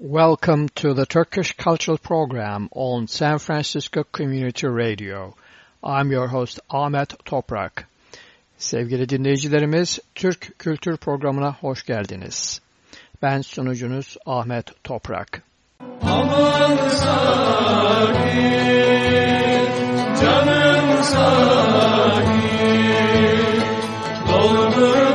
Welcome to the Turkish Cultural Program on San Francisco Community Radio. I'm your host Ahmet Toprak. Sevgili dinleyicilerimiz, Türk Kültür Programı'na hoş geldiniz. Ben sunucunuz Ahmet Toprak. Aman sahip, canım sahip. popularized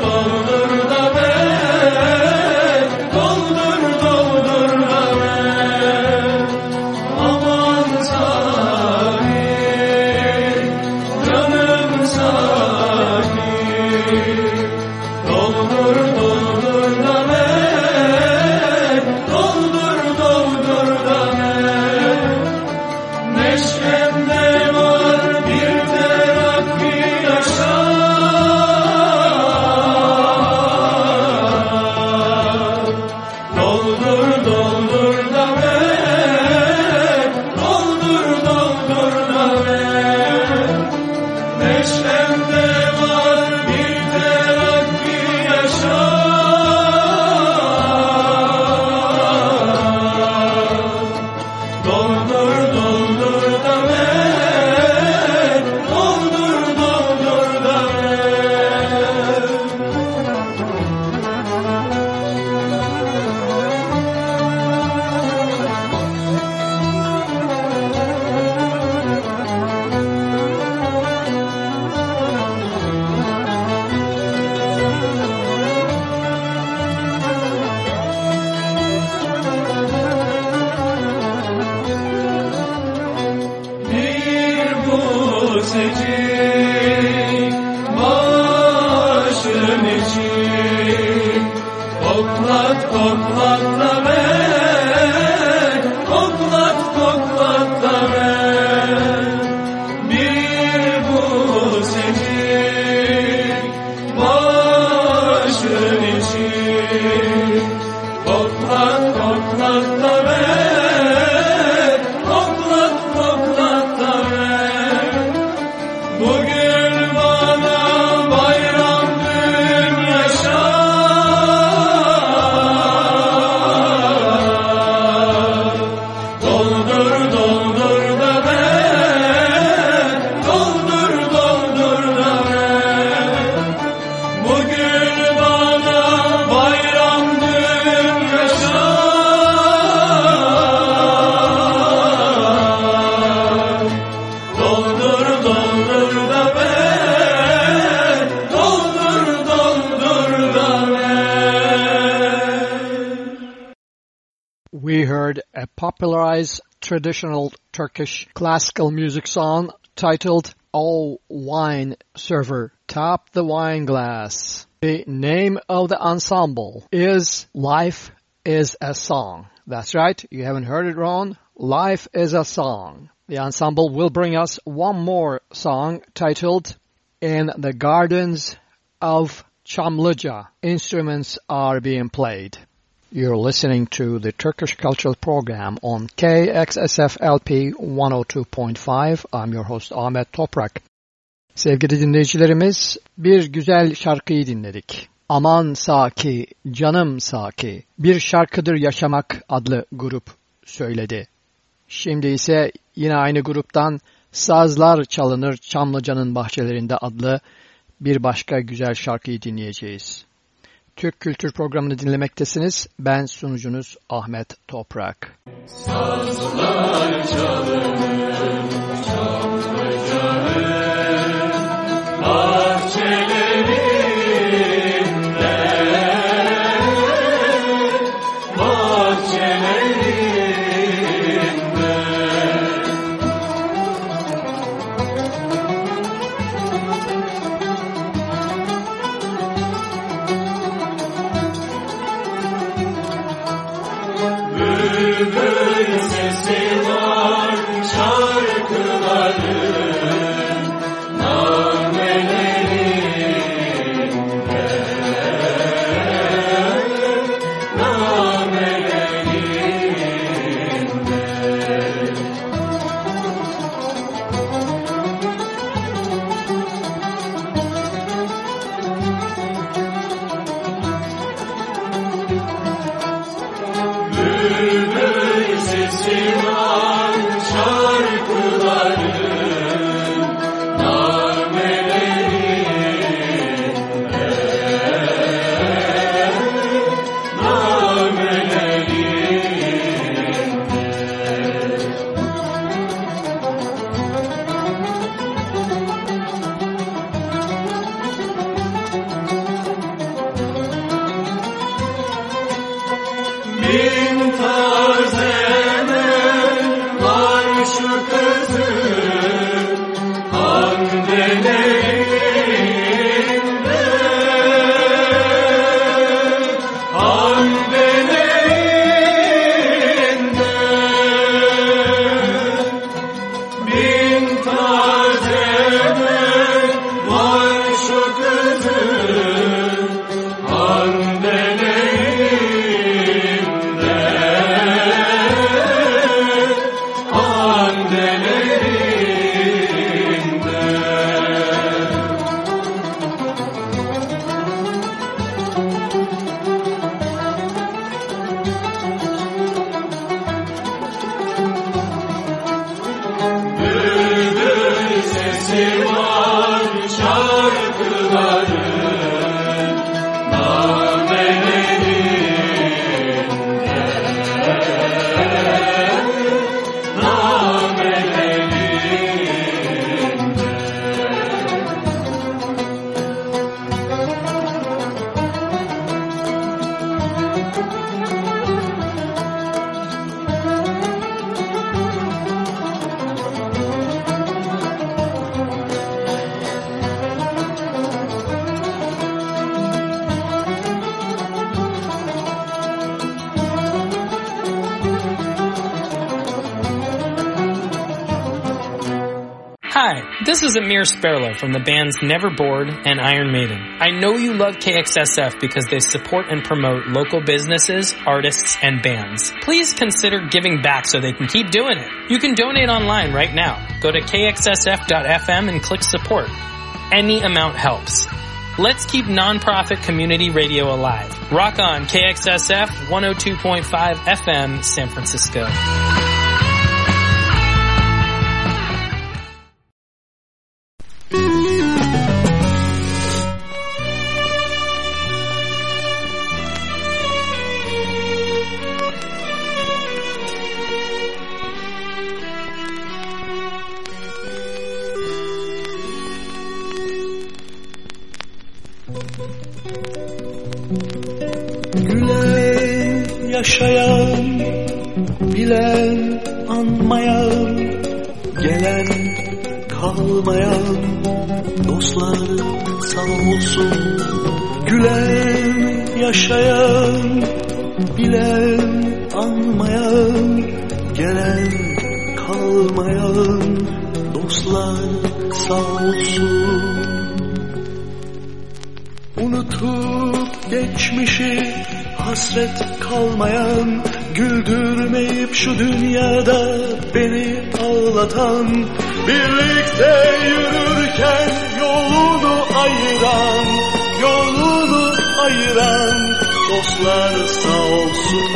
traditional Turkish classical music song titled Oh Wine Server, Top the Wine Glass. The name of the ensemble is Life is a Song. That's right, you haven't heard it wrong. Life is a Song. The ensemble will bring us one more song titled In the Gardens of Çamlıca. Instruments are being played. You're listening to the Turkish Cultural Program on KXSFLP 102.5. I'm your host Ahmet Toprak. Sevgili dinleyicilerimiz bir güzel şarkıyı dinledik. Aman Saki, Canım Saki, Bir Şarkıdır Yaşamak adlı grup söyledi. Şimdi ise yine aynı gruptan Sazlar Çalınır Çamlıca'nın Bahçelerinde adlı bir başka güzel şarkıyı dinleyeceğiz. Türk Kültür Programı'nı dinlemektesiniz. Ben sunucunuz Ahmet Toprak. Sazlar çalınır, Amen. From the bands Never Neverboard and Iron Maiden. I know you love KXSF because they support and promote local businesses, artists, and bands. Please consider giving back so they can keep doing it. You can donate online right now. Go to kxsf.fm and click support. Any amount helps. Let's keep nonprofit community radio alive. Rock on KXSF 102.5 FM San Francisco. tutan Birlikte yürürken yolunu ayıran Yolunu ayıran dostlar sağ olsun.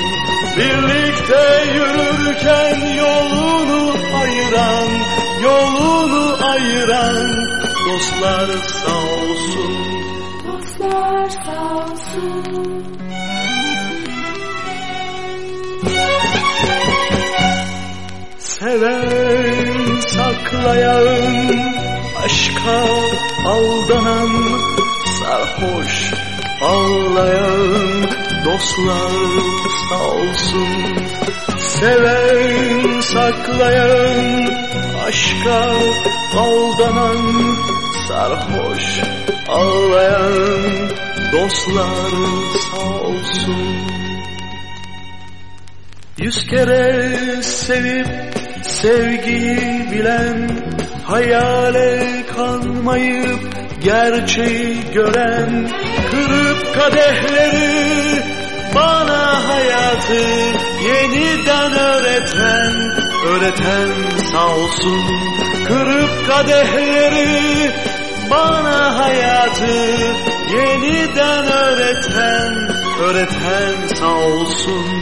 Birlikte yürürken yolunu ayıran Yolunu ayıran dostlar sağ olsun ayağım aşka aldanan sarhoş ağlayan dostlar sağ olsun. Seven saklayan aşka aldanan sarhoş ağlayan dostlar sağ olsun. Yüz kere sevip sevgiyi bilen Hayale kanmayıp gerçeği gören Kırıp kadehleri bana hayatı yeniden öğreten Öğreten sağ olsun Kırıp kadehleri bana hayatı yeniden öğreten, öğreten sağ olsun.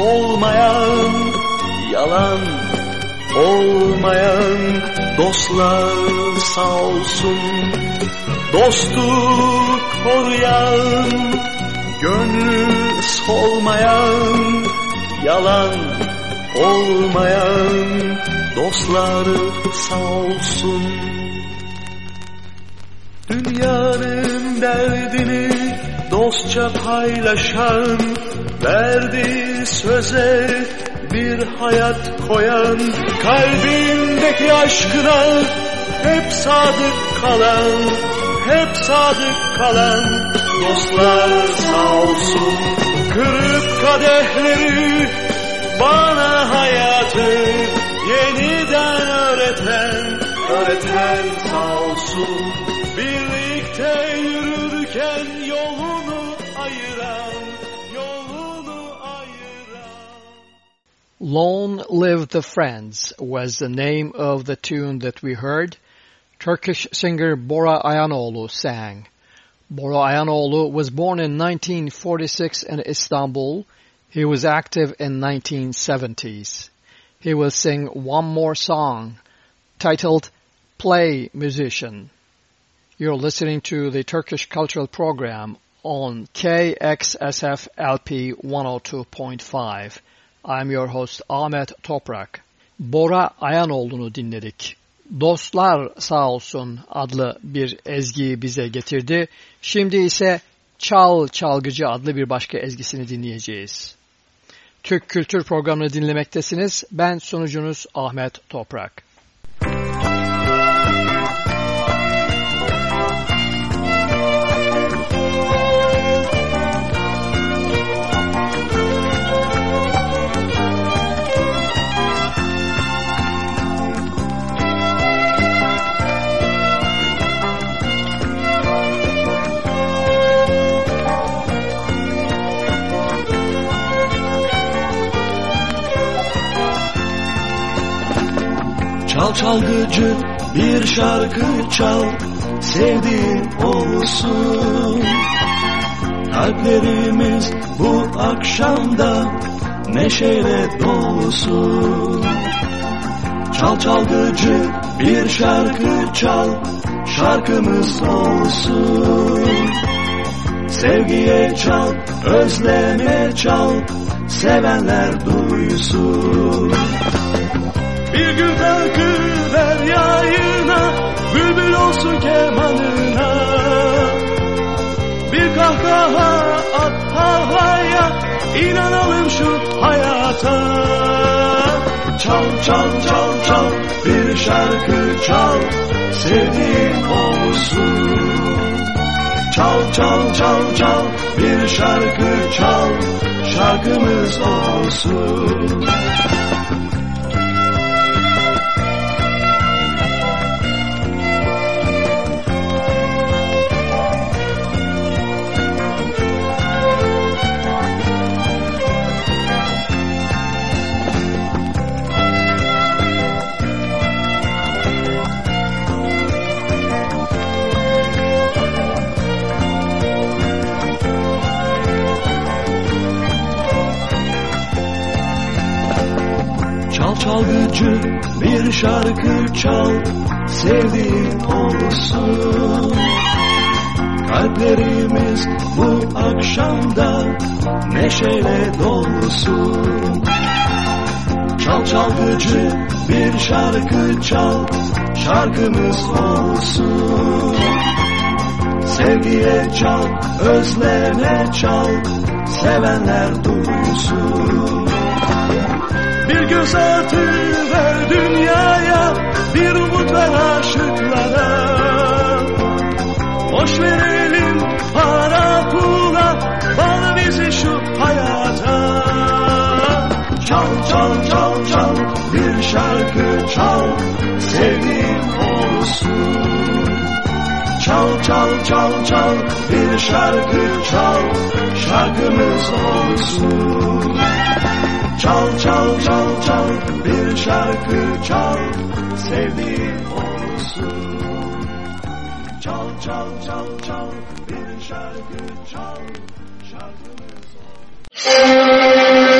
Solmayan, yalan olmayan dostlar sağ olsun. Dostu koruyan, gönlü solmayan, yalan olmayan dostlar sağ olsun. Dünyanın derdini dostça paylaşan, verdiği söze bir hayat koyan, kalbindeki aşkına hep sadık kalan, hep sadık kalan dostlar sağ olsun. Kırıp kadehleri bana hayatı yeniden öğreten, öğreten sağ olsun. Birlikte yürürken Long Live the Friends was the name of the tune that we heard. Turkish singer Bora Ayanoğlu sang. Bora Ayanoğlu was born in 1946 in Istanbul. He was active in 1970s. He will sing one more song titled Play Musician. You're listening to the Turkish Cultural Program on KXSF LP 102.5. I'm your host Ahmet Toprak. Bora Ayanoğlu'nu dinledik. Dostlar sağ olsun adlı bir ezgiyi bize getirdi. Şimdi ise Çal Çalgıcı adlı bir başka ezgisini dinleyeceğiz. Türk Kültür Programı'nı dinlemektesiniz. Ben sunucunuz Ahmet Toprak. Çal çalgıcı bir şarkı çal Sevdiğin olsun. Kalplerimiz bu akşamda Neşeyle dolsun. Çal çalgıcı bir şarkı çal Şarkımız olsun. Sevgiye çal, özleme çal Sevenler duysun. Bir gün takı ver yayına Bülbül olsun kemanına. Bir kahkaha at havaya İnanalım şu hayata. Çal çal çal çal Bir şarkı çal Sevdiğin olsun. Çal çal çal çal Bir şarkı çal Şarkımız olsun çalgıcı bir şarkı çal Sevdiğin olsun. Kalplerimiz bu akşamda Neşeyle dolsun. Çal çalgıcı bir şarkı çal Şarkımız olsun. Sevgiye çal, özleme çal Sevenler duysun bir göz ver dünyaya Bir umut ver aşıklara. Boş verelim para pula Bağla bizi şu hayata. Çal çal çal çal Bir şarkı çal Sevdiğin olsun. Çal çal çal çal Bir şarkı çal Şarkımız olsun Çal çal çal çal bir şarkı çal. Sevdiğin olsun. Çal çal çal çal bir şarkı çal. Şarkımız Bir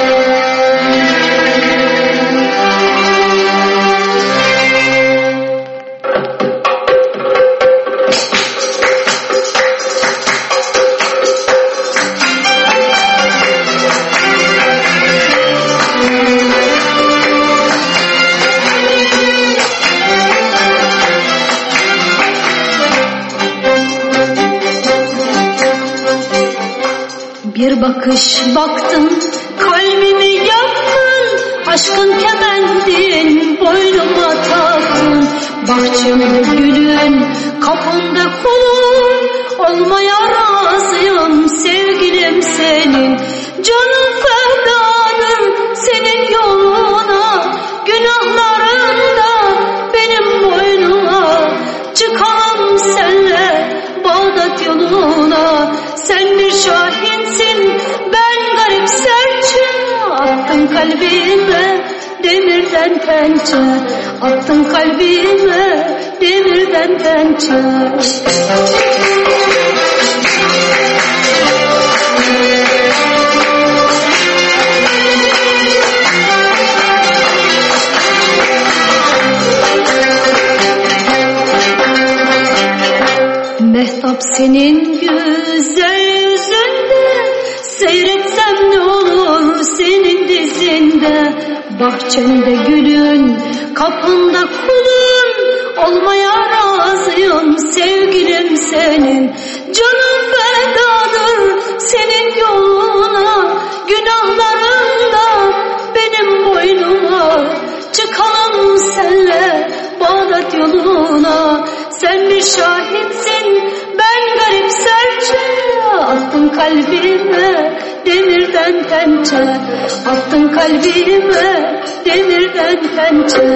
Dönmüş baktım pençe kalbime demirden pençe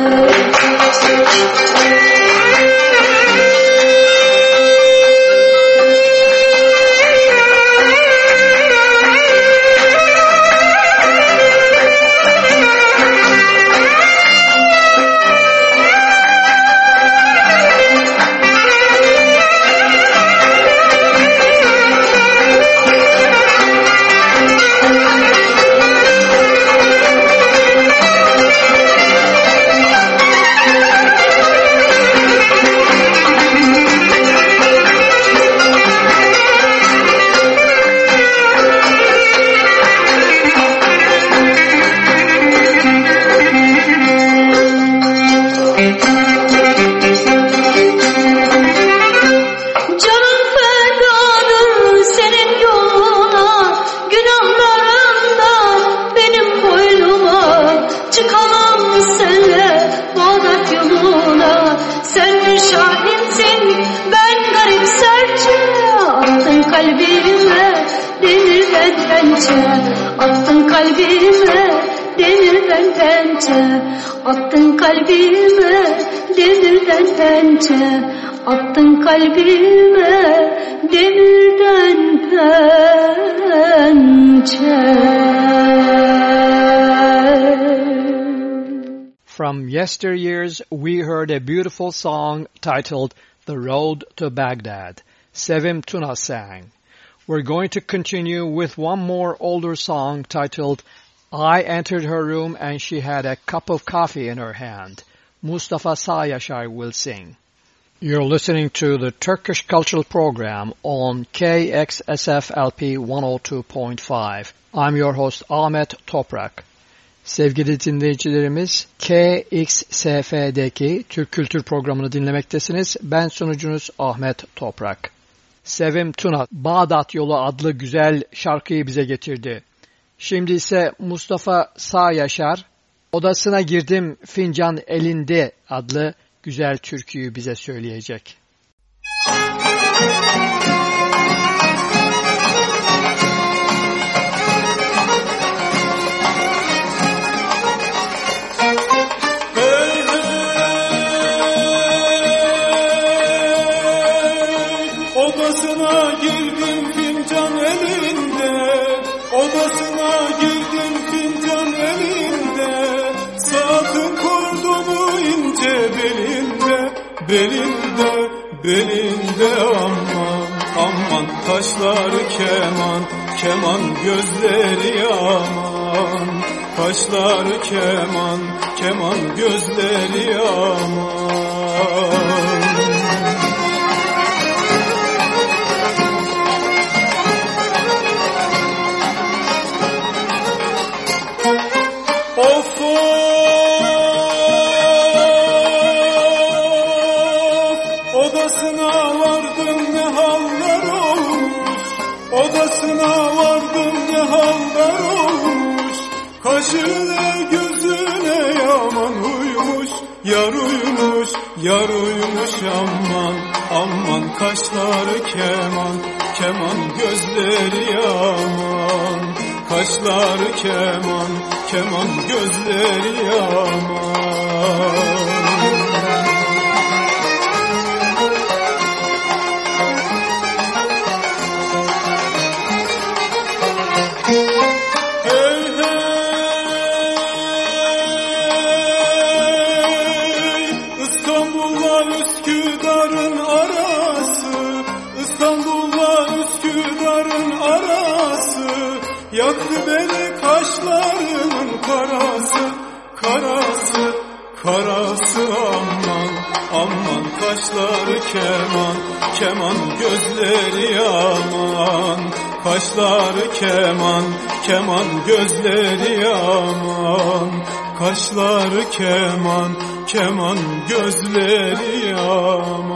beautiful song titled The Road to Baghdad. Sevim Tuna sang. We're going to continue with one more older song titled I Entered Her Room and She Had a Cup of Coffee in Her Hand. Mustafa Sağyaşar will sing. You're listening to the Turkish Cultural Program on KXSFLP 102.5. I'm your host Ahmet Toprak. Sevgili dinleyicilerimiz KXSF'deki Türk Kültür Programı'nı dinlemektesiniz. Ben sunucunuz Ahmet Toprak. Sevim Tuna, Bağdat Yolu adlı güzel şarkıyı bize getirdi. Şimdi ise Mustafa Sağ Yaşar, Odasına Girdim Fincan Elinde adlı güzel türküyü bize söyleyecek. Odasına belinde aman aman Kaşları keman keman gözleri aman. Kaşları keman keman gözleri aman Yar uyumuş, yar uyumuş aman Aman kaşları keman, keman gözleri yaman Kaşları keman, keman gözleri yaman kaşları keman, keman gözleri aman. Kaşları keman, keman gözleri aman. Kaşları keman, keman gözleri aman.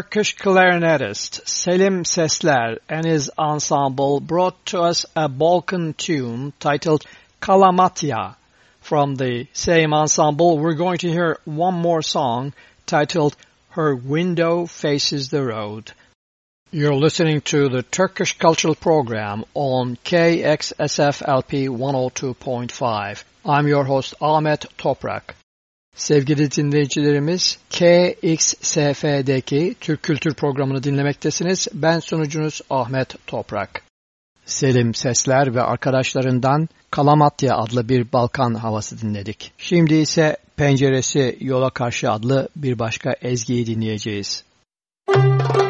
Turkish clarinetist Selim Sesler and his ensemble brought to us a Balkan tune titled Kalamatya. From the same ensemble, we're going to hear one more song titled Her Window Faces the Road. You're listening to the Turkish Cultural Program on KXSFLP 102.5. I'm your host Ahmet Toprak. Sevgili dinleyicilerimiz KXSF'deki Türk Kültür Programı'nı dinlemektesiniz. Ben sunucunuz Ahmet Toprak. Selim Sesler ve arkadaşlarından Kalamatya adlı bir Balkan havası dinledik. Şimdi ise Penceresi Yola Karşı adlı bir başka ezgiyi dinleyeceğiz. Müzik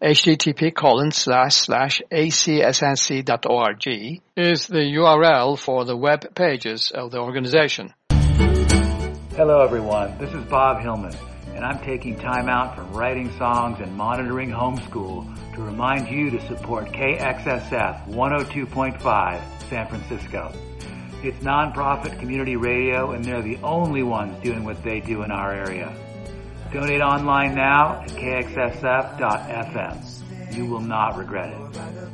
Http colon slash slash acsnc.org is the URL for the web pages of the organization. Hello everyone, this is Bob Hillman, and I'm taking time out from writing songs and monitoring homeschool to remind you to support KXSF 102.5 San Francisco. It's nonprofit community radio and they're the only ones doing what they do in our area. Donate online now at kxsf.fm. You will not regret it.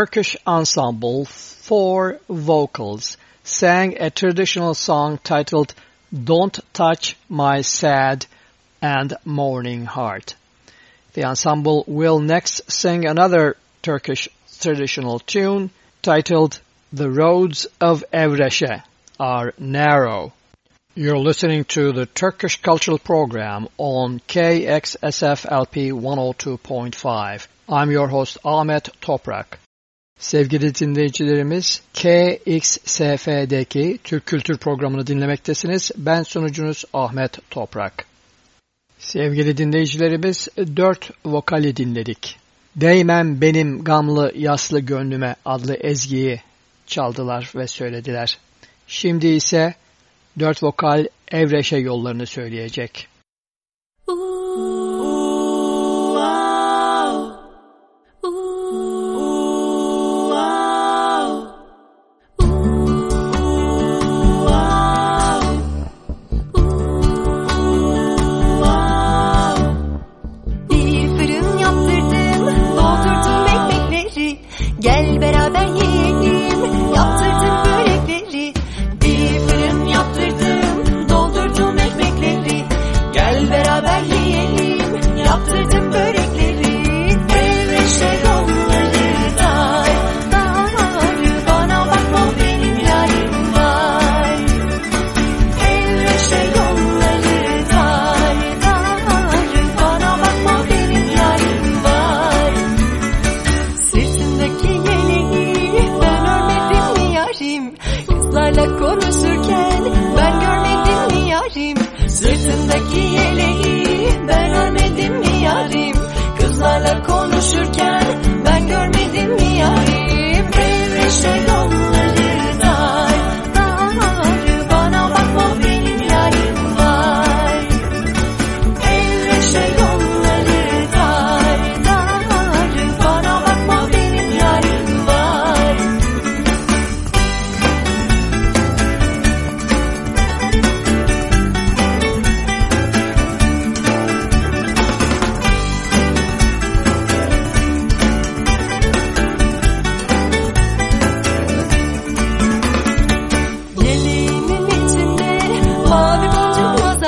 Turkish ensemble Four Vocals sang a traditional song titled Don't Touch My Sad and Mourning Heart. The ensemble will next sing another Turkish traditional tune titled The Roads of Evreshe Are Narrow. You're listening to the Turkish Cultural Program on KXSFLP 102.5. I'm your host Ahmet Toprak. Sevgili dinleyicilerimiz KXSF'deki Türk Kültür Programı'nı dinlemektesiniz. Ben sunucunuz Ahmet Toprak. Sevgili dinleyicilerimiz dört vokali dinledik. Değmem benim gamlı yaslı gönlüme adlı ezgiyi çaldılar ve söylediler. Şimdi ise dört vokal Evreşe yollarını söyleyecek. Bir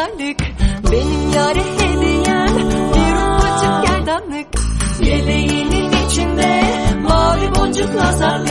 kadarlık Benim yare hediyem bir ufacık gerdanlık. Yeleğinin içinde mavi boncuk nazarlık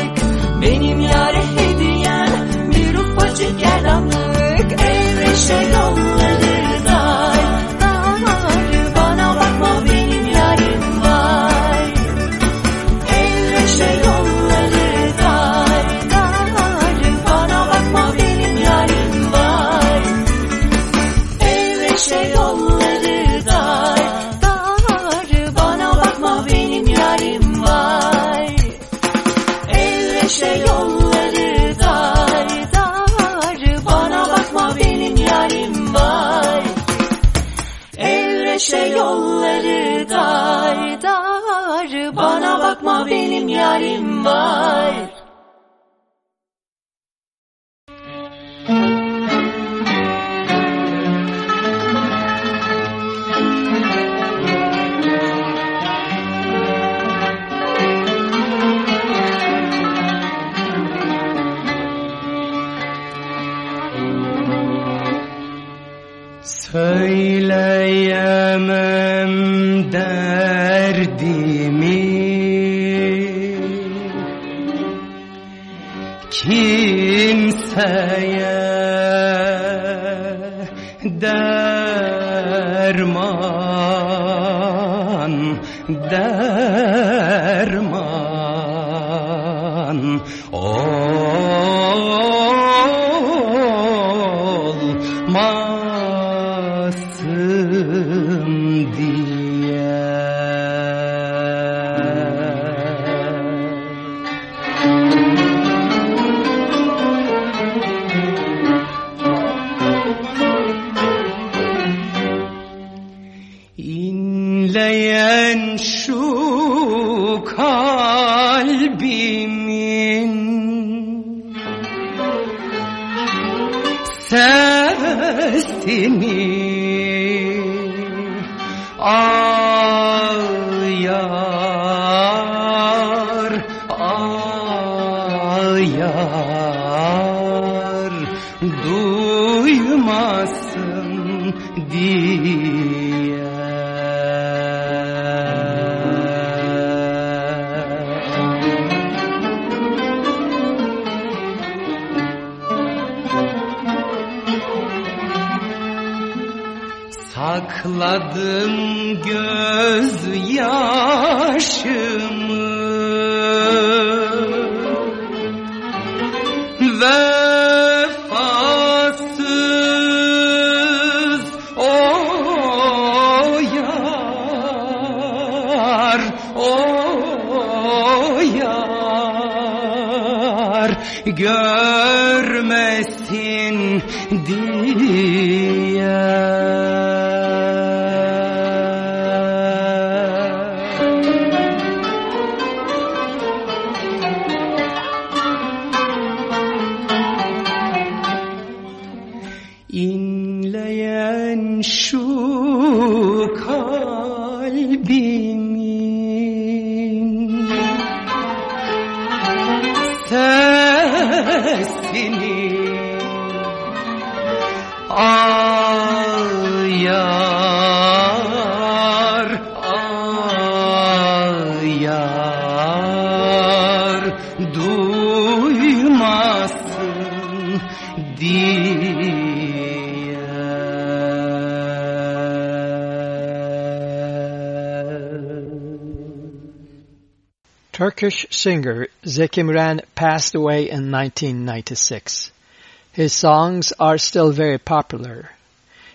Turkish singer Zeki Müren passed away in 1996. His songs are still very popular.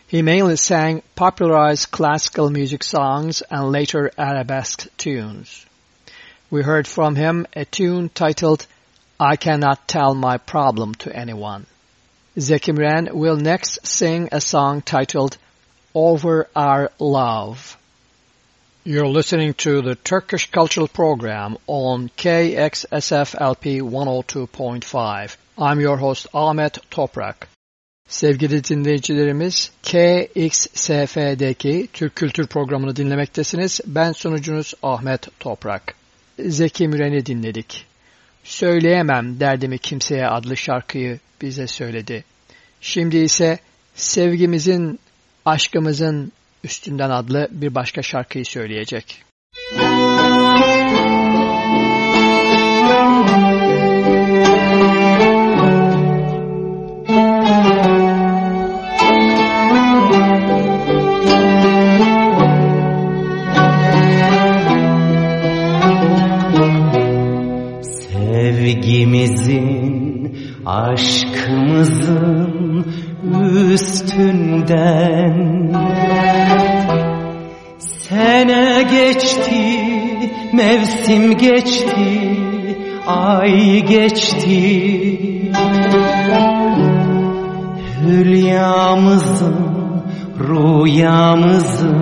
He mainly sang popularized classical music songs and later arabesque tunes. We heard from him a tune titled I Cannot Tell My Problem to Anyone. Zeki Müren will next sing a song titled Over Our Love. You're listening to the Turkish Cultural Program on KXSFLP 102.5. I'm your host Ahmet Toprak. Sevgili dinleyicilerimiz, KXSF'deki Türk Kültür Programı'nı dinlemektesiniz. Ben sunucunuz Ahmet Toprak. Zeki Müren'i dinledik. Söyleyemem derdimi kimseye adlı şarkıyı bize söyledi. Şimdi ise sevgimizin, aşkımızın Üstümden adlı bir başka şarkıyı söyleyecek. Sevgimizin, aşkımızın üstünden Sene geçti, mevsim geçti, ay geçti. Hülyamızın, rüyamızın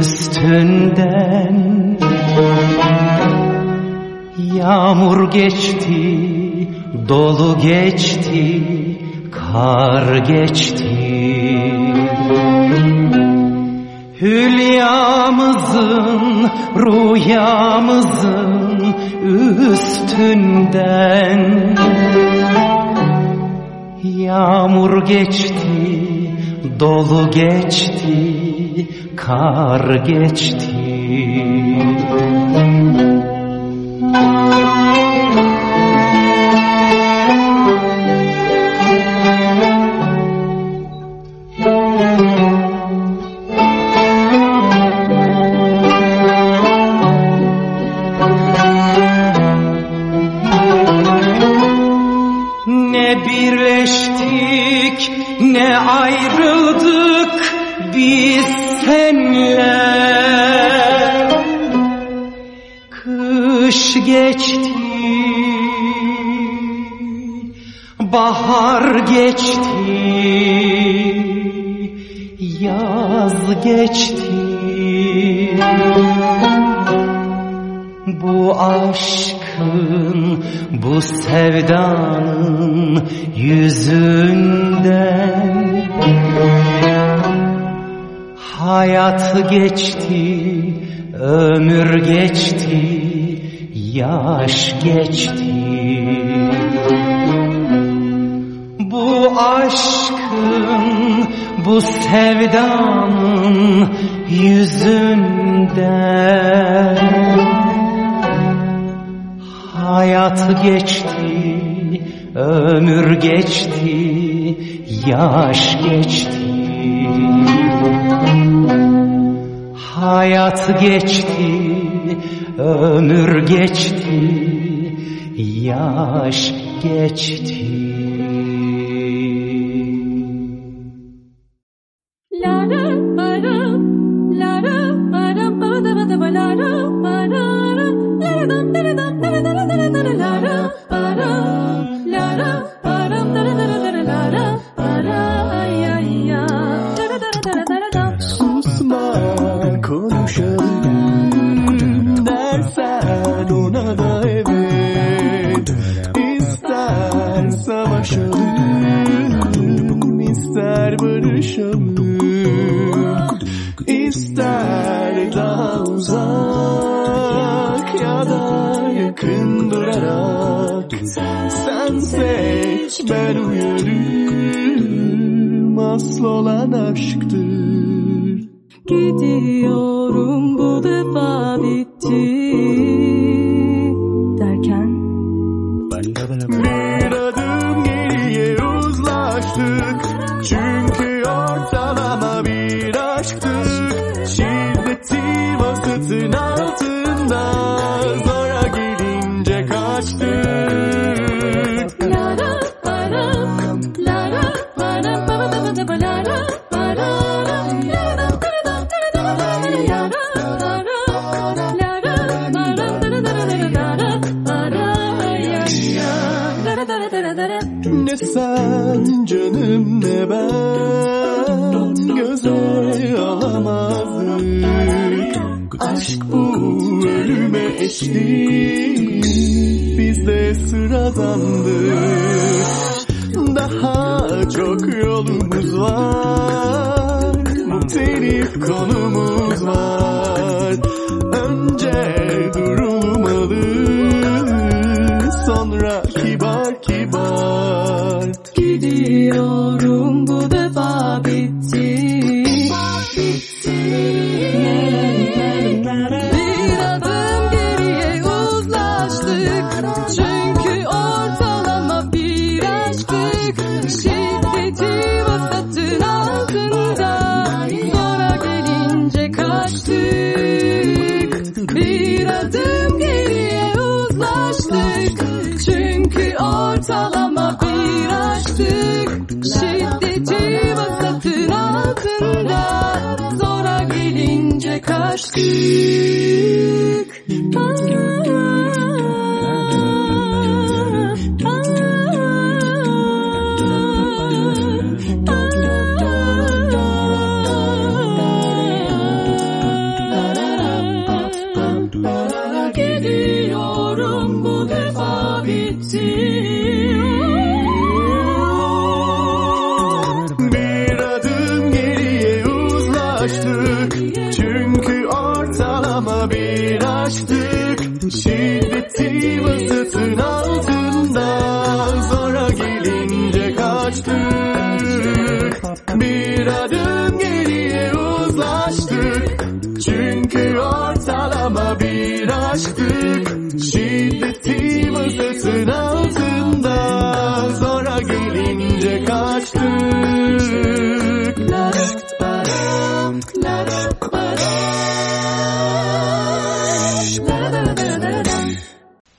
üstünden Yağmur geçti, dolu geçti, kar geçti. Hülyamızın, rüyamızın üstünden Yağmur geçti, dolu geçti, kar geçti. Müzik ayrıldık biz senle Kış geçti Bahar geçti Yaz geçti. Bu aşkın Bu sevdanın Yüzünden Hayat geçti, ömür geçti, yaş geçti. Bu aşkın, bu sevdanın yüzünden Hayat geçti, ömür geçti, yaş geçti. Hayat geçti, ömür geçti, yaş geçti.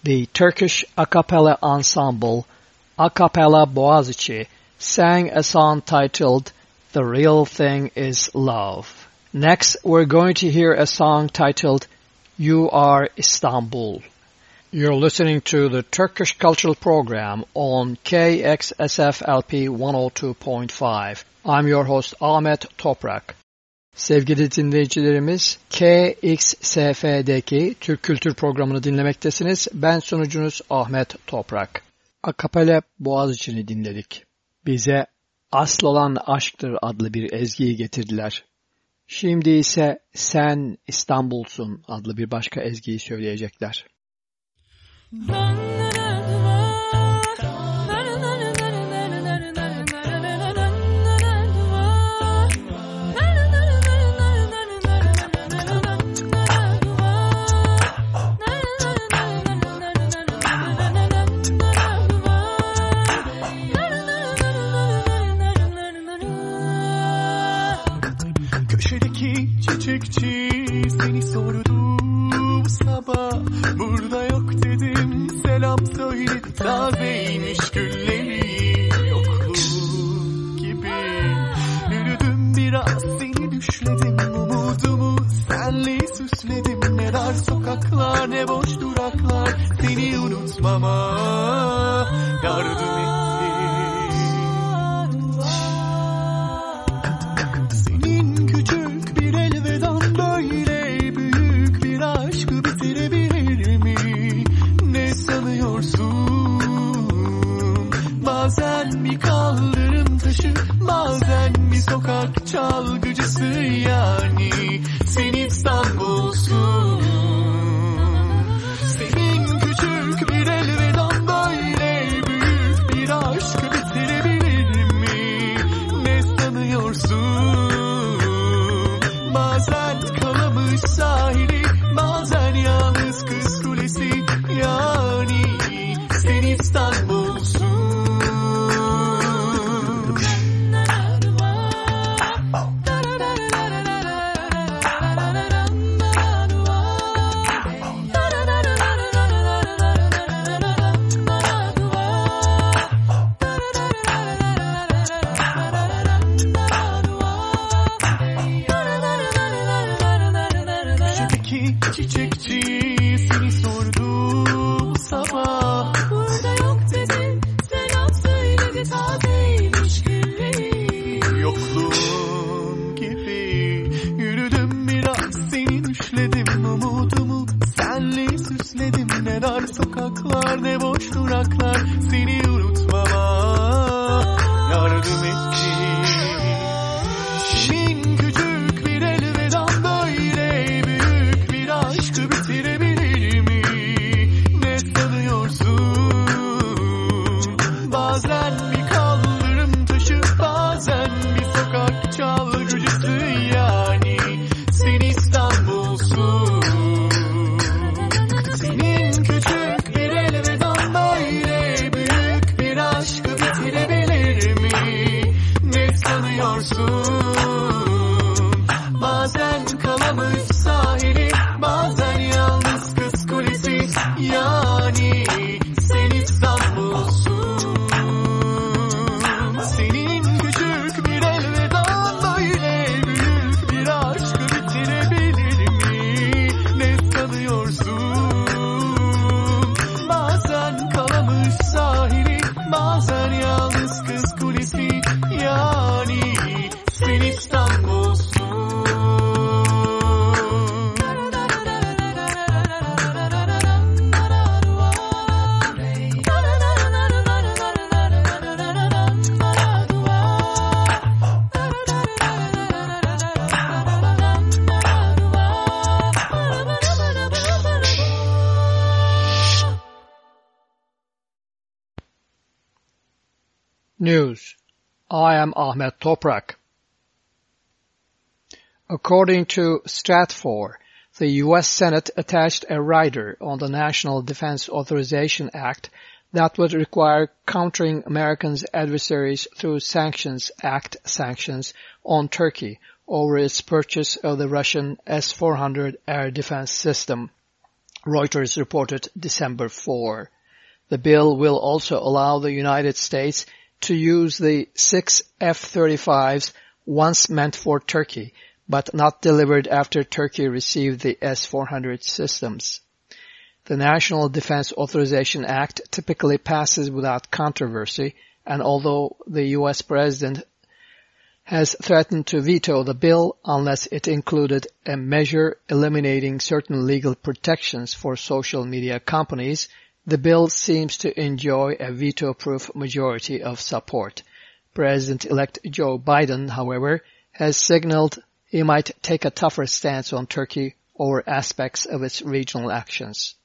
The Turkish a cappella ensemble, A Cappella Boğaziçi, sang a song titled The Real Thing is Love. Next, we're going to hear a song titled You Are Istanbul. You're listening to the Turkish Cultural Program on KXSFLP 102.5. I'm your host Ahmet Toprak. Sevgili dinleyicilerimiz, KXSF'deki Türk Kültür Programı'nı dinlemektesiniz. Ben sunucunuz Ahmet Toprak. Akapele Boğaziçi'ni dinledik. Bize Asıl olan aşktır adlı bir ezgiyi getirdiler. Şimdi ise Sen İstanbul'sun adlı bir başka ezgiyi söyleyecekler. Köşedeki seni sordu bu sabah. Burada yok dedim selam söyledi tazeymiş gülleri Yokluk gibi. Yürüdüm biraz seni düşledim Umudumu senle süsledim. Ne dar sokaklar ne boş duraklar Seni unutmama yardım etti Bazen bir kaldırım taşı, bazen bir sokak çalgıcısı yani. Sen İstanbul'sun. nerede boş duraklar Ahmet Toprak. According to Stratfor, the U.S. Senate attached a rider on the National Defense Authorization Act that would require countering Americans' adversaries through Sanctions Act sanctions on Turkey over its purchase of the Russian S-400 air defense system. Reuters reported December 4. The bill will also allow the United States to use the six F-35s once meant for Turkey but not delivered after Turkey received the S-400 systems. The National Defense Authorization Act typically passes without controversy, and although the U.S. President has threatened to veto the bill unless it included a measure eliminating certain legal protections for social media companies, the bill seems to enjoy a veto-proof majority of support. President-elect Joe Biden, however, has signaled he might take a tougher stance on Turkey over aspects of its regional actions.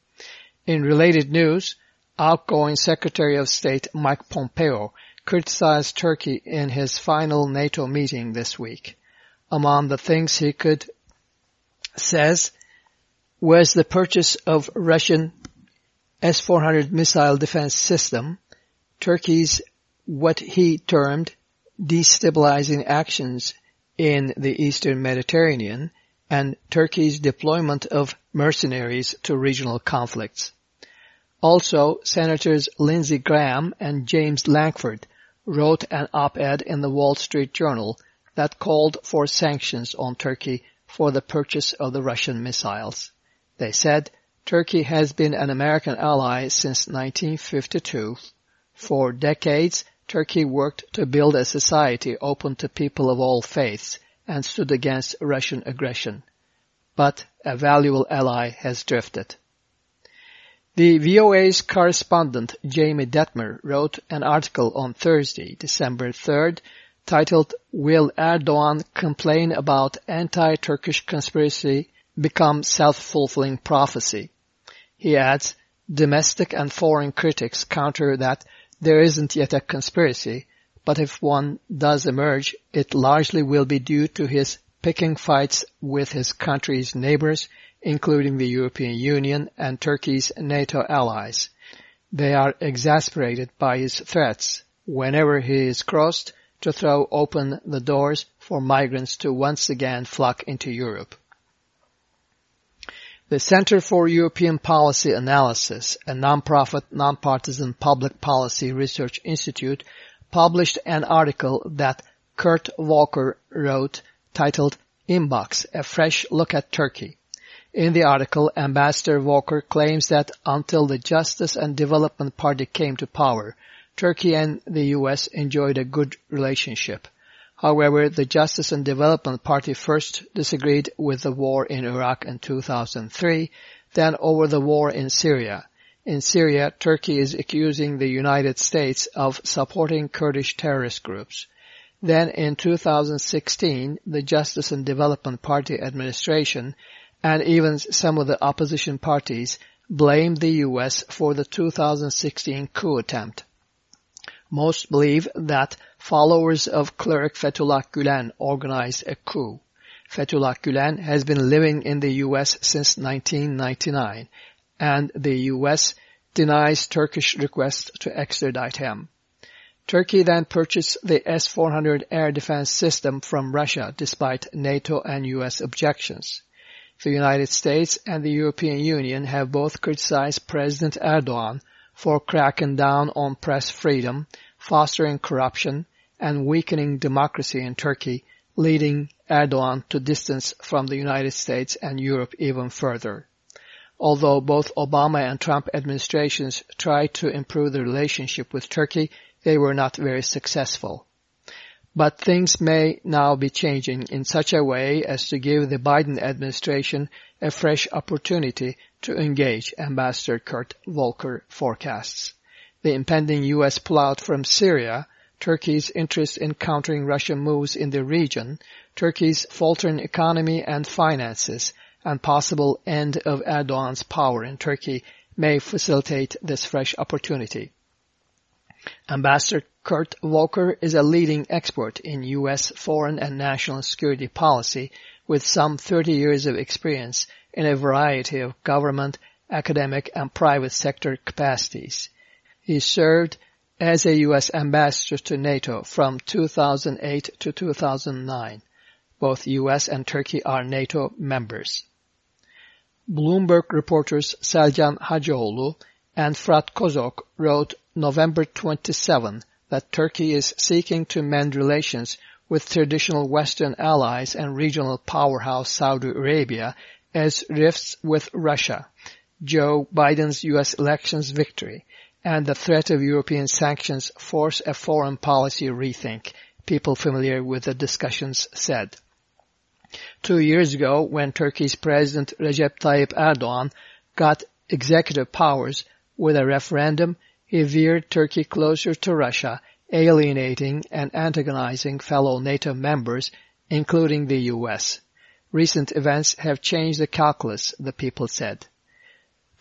In related news, outgoing Secretary of State Mike Pompeo criticized Turkey in his final NATO meeting this week. Among the things he could says was the purchase of Russian S-400 missile defense system, Turkey's what he termed destabilizing actions in the eastern Mediterranean and Turkey's deployment of mercenaries to regional conflicts. Also, Senators Lindsey Graham and James Lankford wrote an op-ed in the Wall Street Journal that called for sanctions on Turkey for the purchase of the Russian missiles. They said Turkey has been an American ally since 1952. For decades, Turkey worked to build a society open to people of all faiths and stood against Russian aggression. But a valuable ally has drifted. The VOA's correspondent Jamie Detmer wrote an article on Thursday, December 3rd, titled Will Erdogan Complain About Anti-Turkish Conspiracy Become Self-Fulfilling Prophecy? He adds, domestic and foreign critics counter that there isn't yet a conspiracy, but if one does emerge, it largely will be due to his picking fights with his country's neighbors, including the European Union and Turkey's NATO allies. They are exasperated by his threats whenever he is crossed to throw open the doors for migrants to once again flock into Europe. The Center for European Policy Analysis, a nonprofit, nonpartisan public policy research institute, published an article that Kurt Volker wrote titled Inbox, a fresh look at Turkey. In the article, Ambassador Volker claims that until the Justice and Development Party came to power, Turkey and the U.S. enjoyed a good relationship. However, the Justice and Development Party first disagreed with the war in Iraq in 2003, then over the war in Syria. In Syria, Turkey is accusing the United States of supporting Kurdish terrorist groups. Then in 2016, the Justice and Development Party administration and even some of the opposition parties blamed the U.S. for the 2016 coup attempt. Most believe that followers of cleric Fethullah Gulen organized a coup. Fethullah Gulen has been living in the U.S. since 1999, and the U.S. denies Turkish requests to extradite him. Turkey then purchased the S-400 air defense system from Russia despite NATO and U.S. objections. The United States and the European Union have both criticized President Erdogan for cracking down on press freedom, fostering corruption, and weakening democracy in Turkey, leading Erdogan to distance from the United States and Europe even further. Although both Obama and Trump administrations tried to improve the relationship with Turkey, they were not very successful. But things may now be changing in such a way as to give the Biden administration a fresh opportunity to engage, Ambassador Kurt Volker forecasts. The impending U.S. pullout from Syria, Turkey's interest in countering Russian moves in the region, Turkey's faltering economy and finances, and possible end of Erdogan's power in Turkey may facilitate this fresh opportunity. Ambassador Kurt Volker is a leading expert in U.S. foreign and national security policy with some 30 years of experience in a variety of government, academic, and private sector capacities. He served as a U.S. ambassador to NATO from 2008 to 2009. Both U.S. and Turkey are NATO members. Bloomberg reporters Selcan Hacaoğlu and Fırat Kozok wrote November 27 that Turkey is seeking to mend relations with traditional Western allies and regional powerhouse Saudi Arabia as rifts with Russia, Joe Biden's U.S. elections victory, and the threat of European sanctions force a foreign policy rethink, people familiar with the discussions said. Two years ago, when Turkey's President Recep Tayyip Erdogan got executive powers with a referendum, he veered Turkey closer to Russia, alienating and antagonizing fellow NATO members, including the U.S. Recent events have changed the calculus, the people said.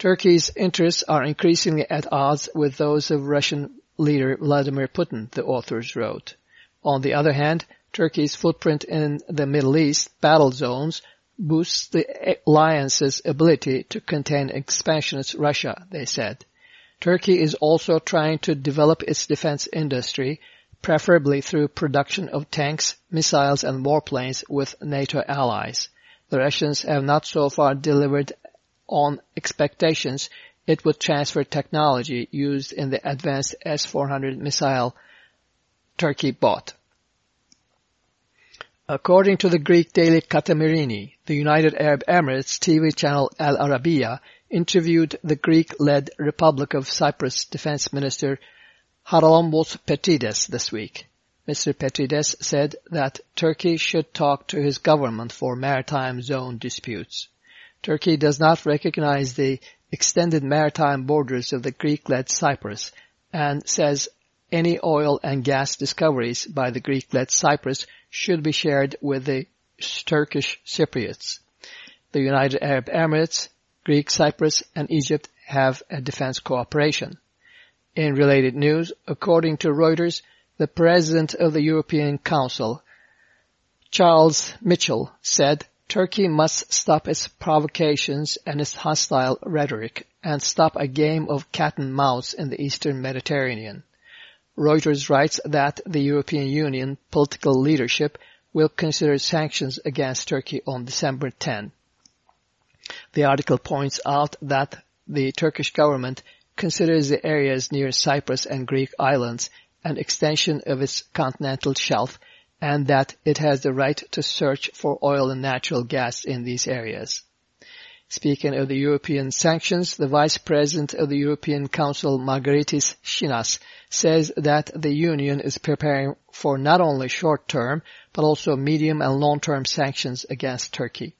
Turkey's interests are increasingly at odds with those of Russian leader Vladimir Putin, the authors wrote. On the other hand, Turkey's footprint in the Middle East battle zones boosts the alliance's ability to contain expansionist Russia, they said. Turkey is also trying to develop its defense industry, preferably through production of tanks, missiles, and warplanes with NATO allies. The Russians have not so far delivered on expectations it would transfer technology used in the advanced S-400 missile Turkey bought. According to the Greek daily Kathimerini, the United Arab Emirates TV channel Al Arabiya interviewed the Greek-led Republic of Cyprus Defense Minister Haralambos Petrides this week. Mr. Petrides said that Turkey should talk to his government for maritime zone disputes. Turkey does not recognize the extended maritime borders of the Greek-led Cyprus and says any oil and gas discoveries by the Greek-led Cyprus should be shared with the Turkish Cypriots. The United Arab Emirates, Greek Cyprus, and Egypt have a defense cooperation. In related news, according to Reuters, the President of the European Council, Charles Michel, said Turkey must stop its provocations and its hostile rhetoric and stop a game of cat and mouse in the eastern Mediterranean. Reuters writes that the European Union political leadership will consider sanctions against Turkey on December 10. The article points out that the Turkish government considers the areas near Cyprus and Greek islands an extension of its continental shelf and that it has the right to search for oil and natural gas in these areas. Speaking of the European sanctions, the Vice President of the European Council, Margaritis Schinas, says that the Union is preparing for not only short-term, but also medium and long-term sanctions against Turkey.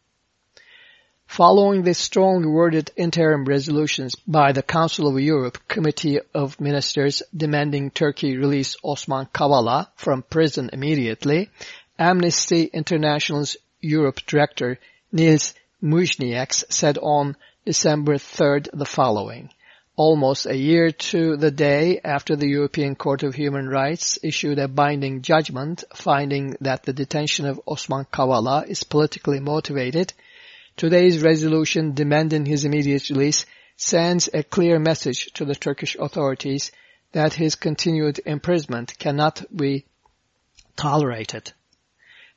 Following the strongly worded interim resolutions by the Council of Europe Committee of Ministers demanding Turkey release Osman Kavala from prison immediately, Amnesty International's Europe Director Nils Muizhnieks said on December 3rd the following. Almost a year to the day after the European Court of Human Rights issued a binding judgment finding that the detention of Osman Kavala is politically motivated, today's resolution demanding his immediate release sends a clear message to the Turkish authorities that his continued imprisonment cannot be tolerated.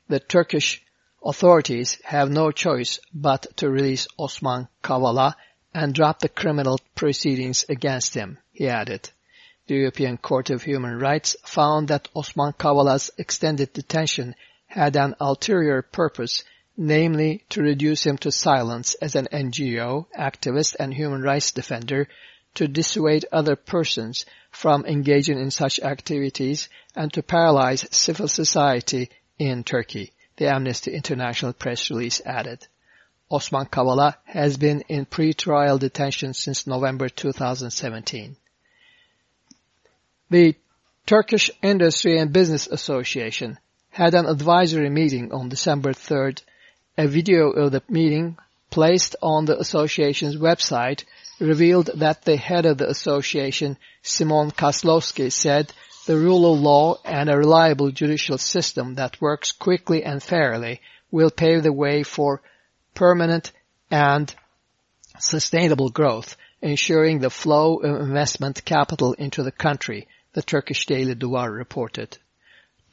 The Turkish authorities have no choice but to release Osman Kavala and drop the criminal proceedings against him, he added. The European Court of Human Rights found that Osman Kavala's extended detention had an ulterior purpose, namely to reduce him to silence as an NGO, activist, and human rights defender, to dissuade other persons from engaging in such activities, and to paralyze civil society in Turkey the Amnesty International press release added. Osman Kavala has been in pre-trial detention since November 2017. The Turkish Industry and Business Association had an advisory meeting on December 3rd. A video of the meeting placed on the association's website revealed that the head of the association, Simon Kaslowski, said The rule of law and a reliable judicial system that works quickly and fairly will pave the way for permanent and sustainable growth, ensuring the flow of investment capital into the country, the Turkish daily Duvar reported.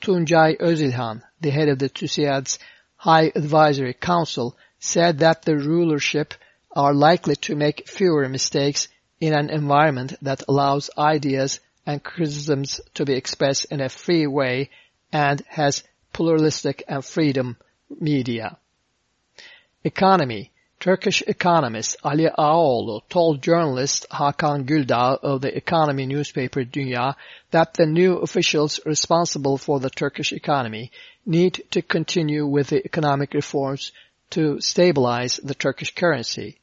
Tuncay Özilhan, the head of the TÜSİAD's High Advisory Council, said that the rulership are likely to make fewer mistakes in an environment that allows ideas and criticisms to be expressed in a free way and has pluralistic and freedom media. Economy Turkish economist Ali Ağaoğlu told journalist Hakan Güldağ of the economy newspaper Dünya that the new officials responsible for the Turkish economy need to continue with the economic reforms to stabilize the Turkish currency.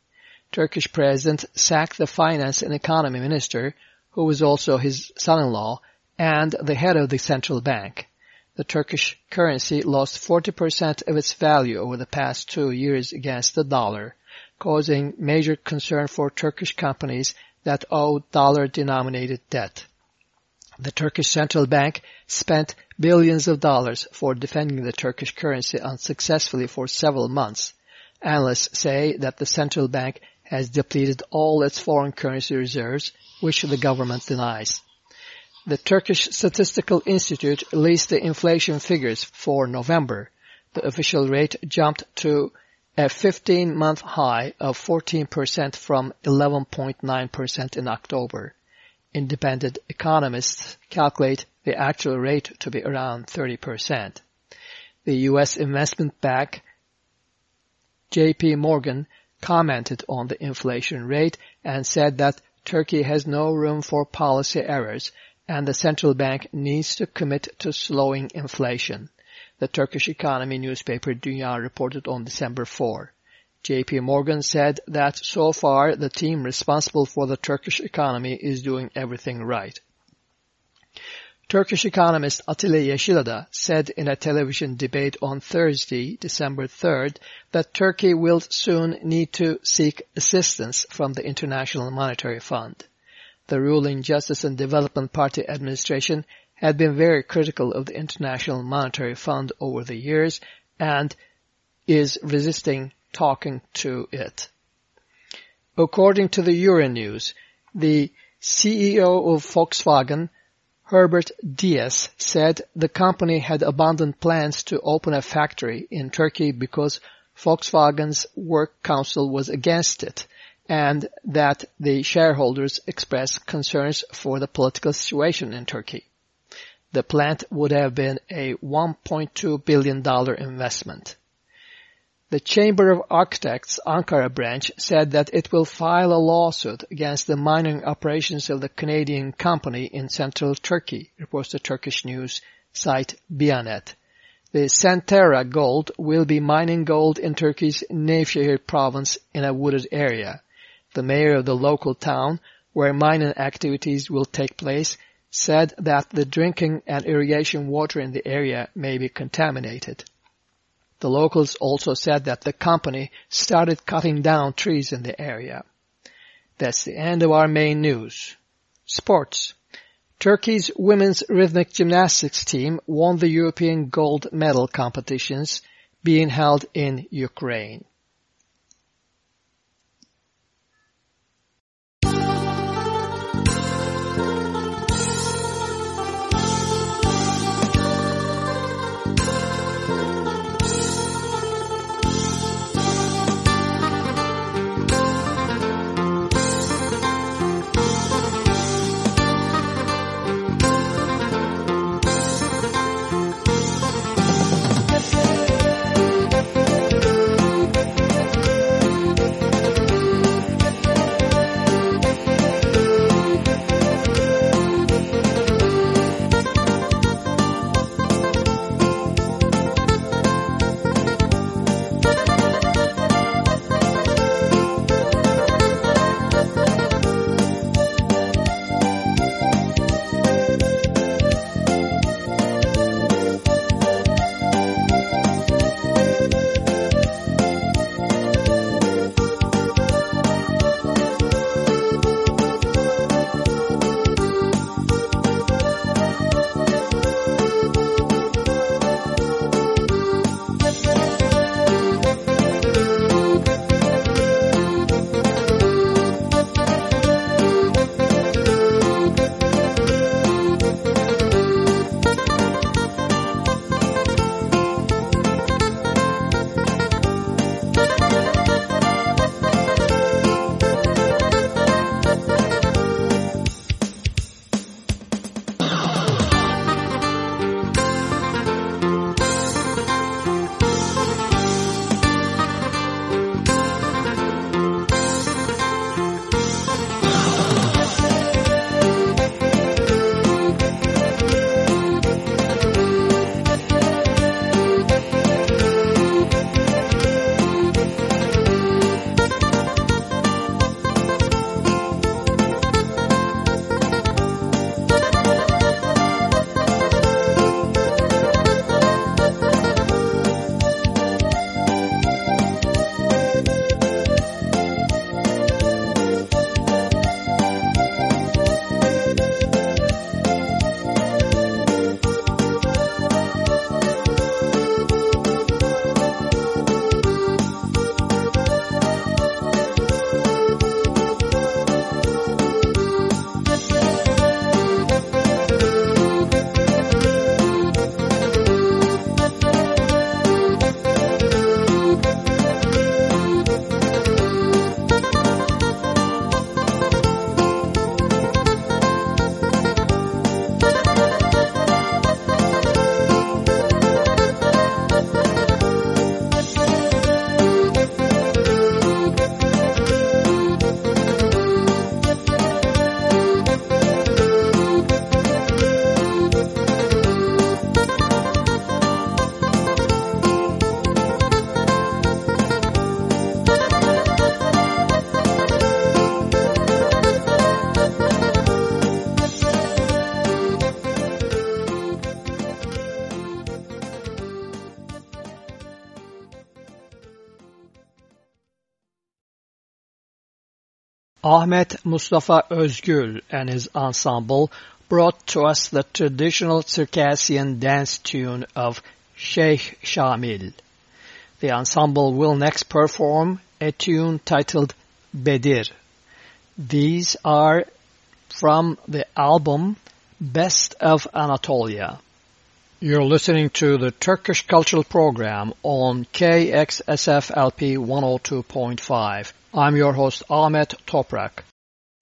Turkish president sacked the finance and economy minister, who was also his son-in-law, and the head of the central bank. The Turkish currency lost 40% of its value over the past two years against the dollar, causing major concern for Turkish companies that owe dollar-denominated debt. The Turkish Central Bank spent billions of dollars for defending the Turkish currency unsuccessfully for several months. Analysts say that the central bank has depleted all its foreign currency reserves, which the government denies. The Turkish Statistical Institute released the inflation figures for November. The official rate jumped to a 15-month high of 14% from 11.9% in October. Independent economists calculate the actual rate to be around 30%. The U.S. investment bank J.P. Morgan commented on the inflation rate and said that Turkey has no room for policy errors and the central bank needs to commit to slowing inflation. The Turkish economy newspaper Dünya reported on December 4. JP Morgan said that so far the team responsible for the Turkish economy is doing everything right. Turkish economist Atilla Yeşilada said in a television debate on Thursday, December 3rd, that Turkey will soon need to seek assistance from the International Monetary Fund. The ruling Justice and Development Party administration had been very critical of the International Monetary Fund over the years and is resisting talking to it. According to the Euronews, the CEO of Volkswagen Herbert Diess said the company had abandoned plans to open a factory in Turkey because Volkswagen's work council was against it and that the shareholders expressed concerns for the political situation in Turkey. The plant would have been a $1.2 billion investment. The Chamber of Architects Ankara branch said that it will file a lawsuit against the mining operations of the Canadian company in central Turkey, reports the Turkish news site Bianet. The Centerra Gold will be mining gold in Turkey's Nevşehir province in a wooded area. The mayor of the local town, where mining activities will take place, said that the drinking and irrigation water in the area may be contaminated. The locals also said that the company started cutting down trees in the area. That's the end of our main news. Sports. Turkey's women's rhythmic gymnastics team won the European gold medal competitions being held in Ukraine. Ahmet Mustafa Özgül and his ensemble brought to us the traditional Circassian dance tune of Sheikh Shamil. The ensemble will next perform a tune titled Bedir. These are from the album Best of Anatolia. You're listening to the Turkish Cultural Program on KXSFLP 102.5. I'm your host Ahmet Toprak.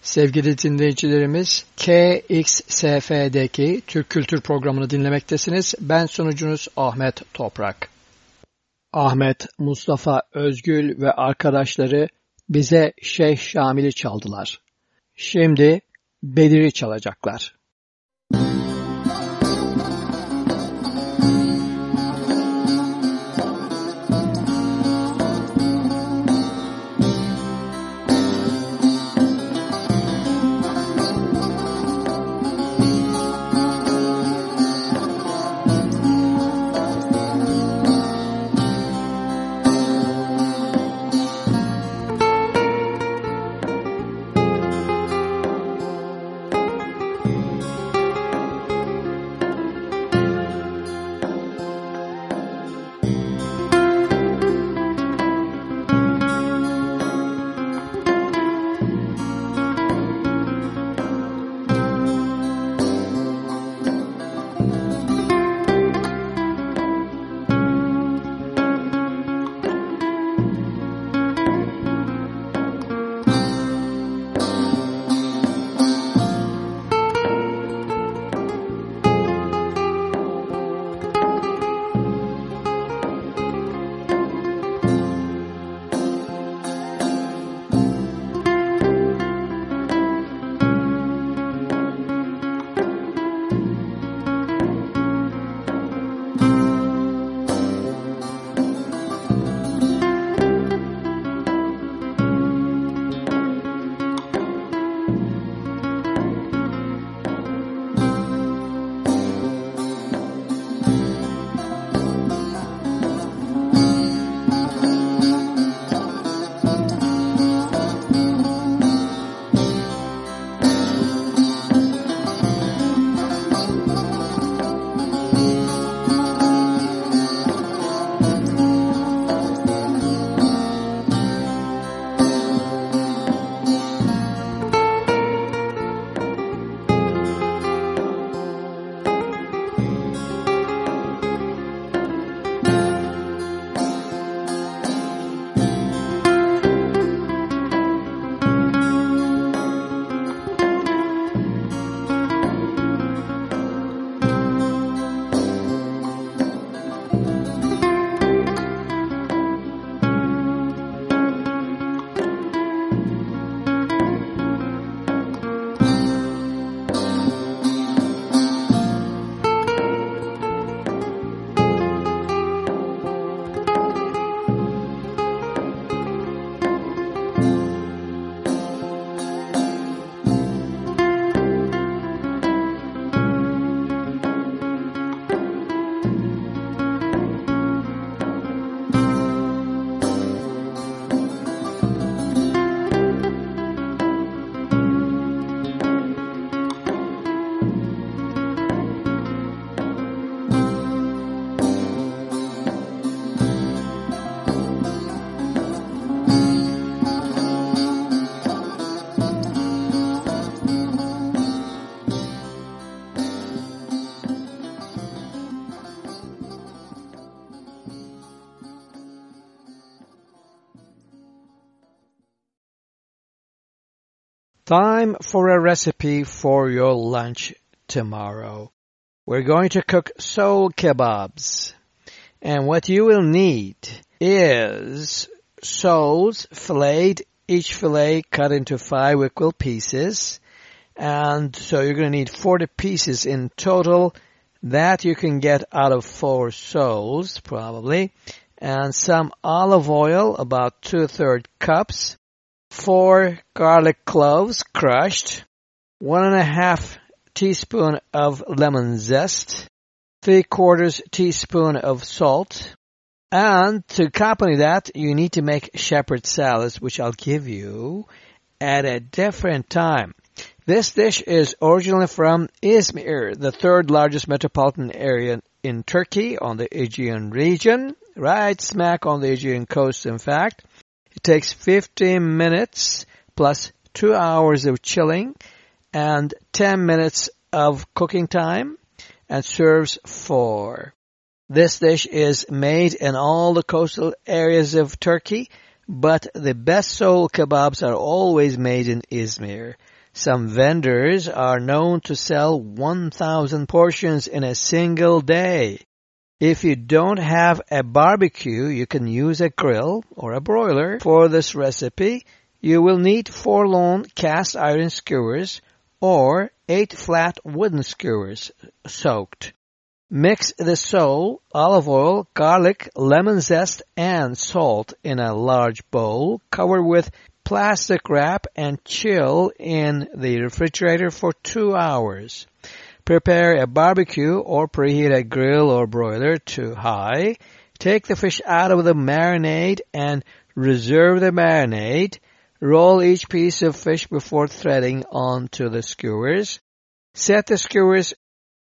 Sevgili dinleyicilerimiz KXSF'deki Türk Kültür Programı'nı dinlemektesiniz. Ben sunucunuz Ahmet Toprak. Ahmet, Mustafa, Özgül ve arkadaşları bize Şeyh Şamil'i çaldılar. Şimdi Bedir'i çalacaklar. Time for a recipe for your lunch tomorrow. We're going to cook sole kebabs. And what you will need is soles filleted, each fillet cut into five equal pieces. And so you're going to need 40 pieces in total. That you can get out of four soles, probably. And some olive oil, about two-third cups. Four garlic cloves, crushed. One and a half teaspoon of lemon zest. Three quarters teaspoon of salt. And to accompany that, you need to make shepherd salads, which I'll give you. at a different time. This dish is originally from Izmir, the third largest metropolitan area in Turkey on the Aegean region, right smack on the Aegean coast in fact. It takes 15 minutes plus 2 hours of chilling and 10 minutes of cooking time and serves 4. This dish is made in all the coastal areas of Turkey, but the best sole kebabs are always made in Izmir. Some vendors are known to sell 1,000 portions in a single day. If you don't have a barbecue, you can use a grill or a broiler. For this recipe, you will need four long cast iron skewers or eight flat wooden skewers soaked. Mix the sole, olive oil, garlic, lemon zest, and salt in a large bowl. Cover with plastic wrap and chill in the refrigerator for two hours. Prepare a barbecue or preheat a grill or broiler to high. Take the fish out of the marinade and reserve the marinade. Roll each piece of fish before threading onto the skewers. Set the skewers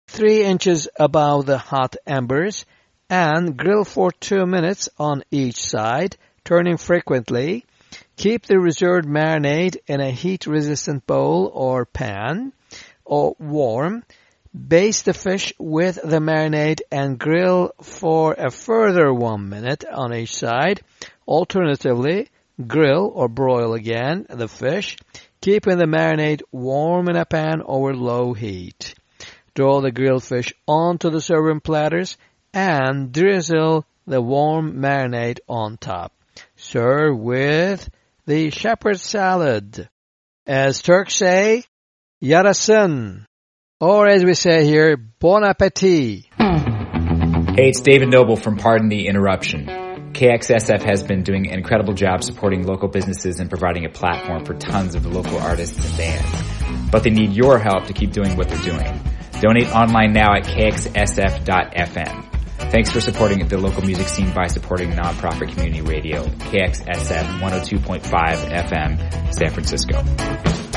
3 inches above the hot embers and grill for 2 minutes on each side, turning frequently. Keep the reserved marinade in a heat-resistant bowl or pan or warm. Baste the fish with the marinade and grill for a further 1 minute on each side. Alternatively, grill or broil again the fish, keeping the marinade warm in a pan over low heat. Draw the grilled fish onto the serving platters and drizzle the warm marinade on top. Serve with the shepherd salad. As Turks say, yarasın. Or as we say here, bon appetit. Hey, it's David Noble from Pardon the Interruption. KXSF has been doing an incredible job supporting local businesses and providing a platform for tons of local artists and bands. But they need your help to keep doing what they're doing. Donate online now at kxsf.fm. Thanks for supporting the local music scene by supporting nonprofit community radio, KXSF 102.5 FM, San Francisco.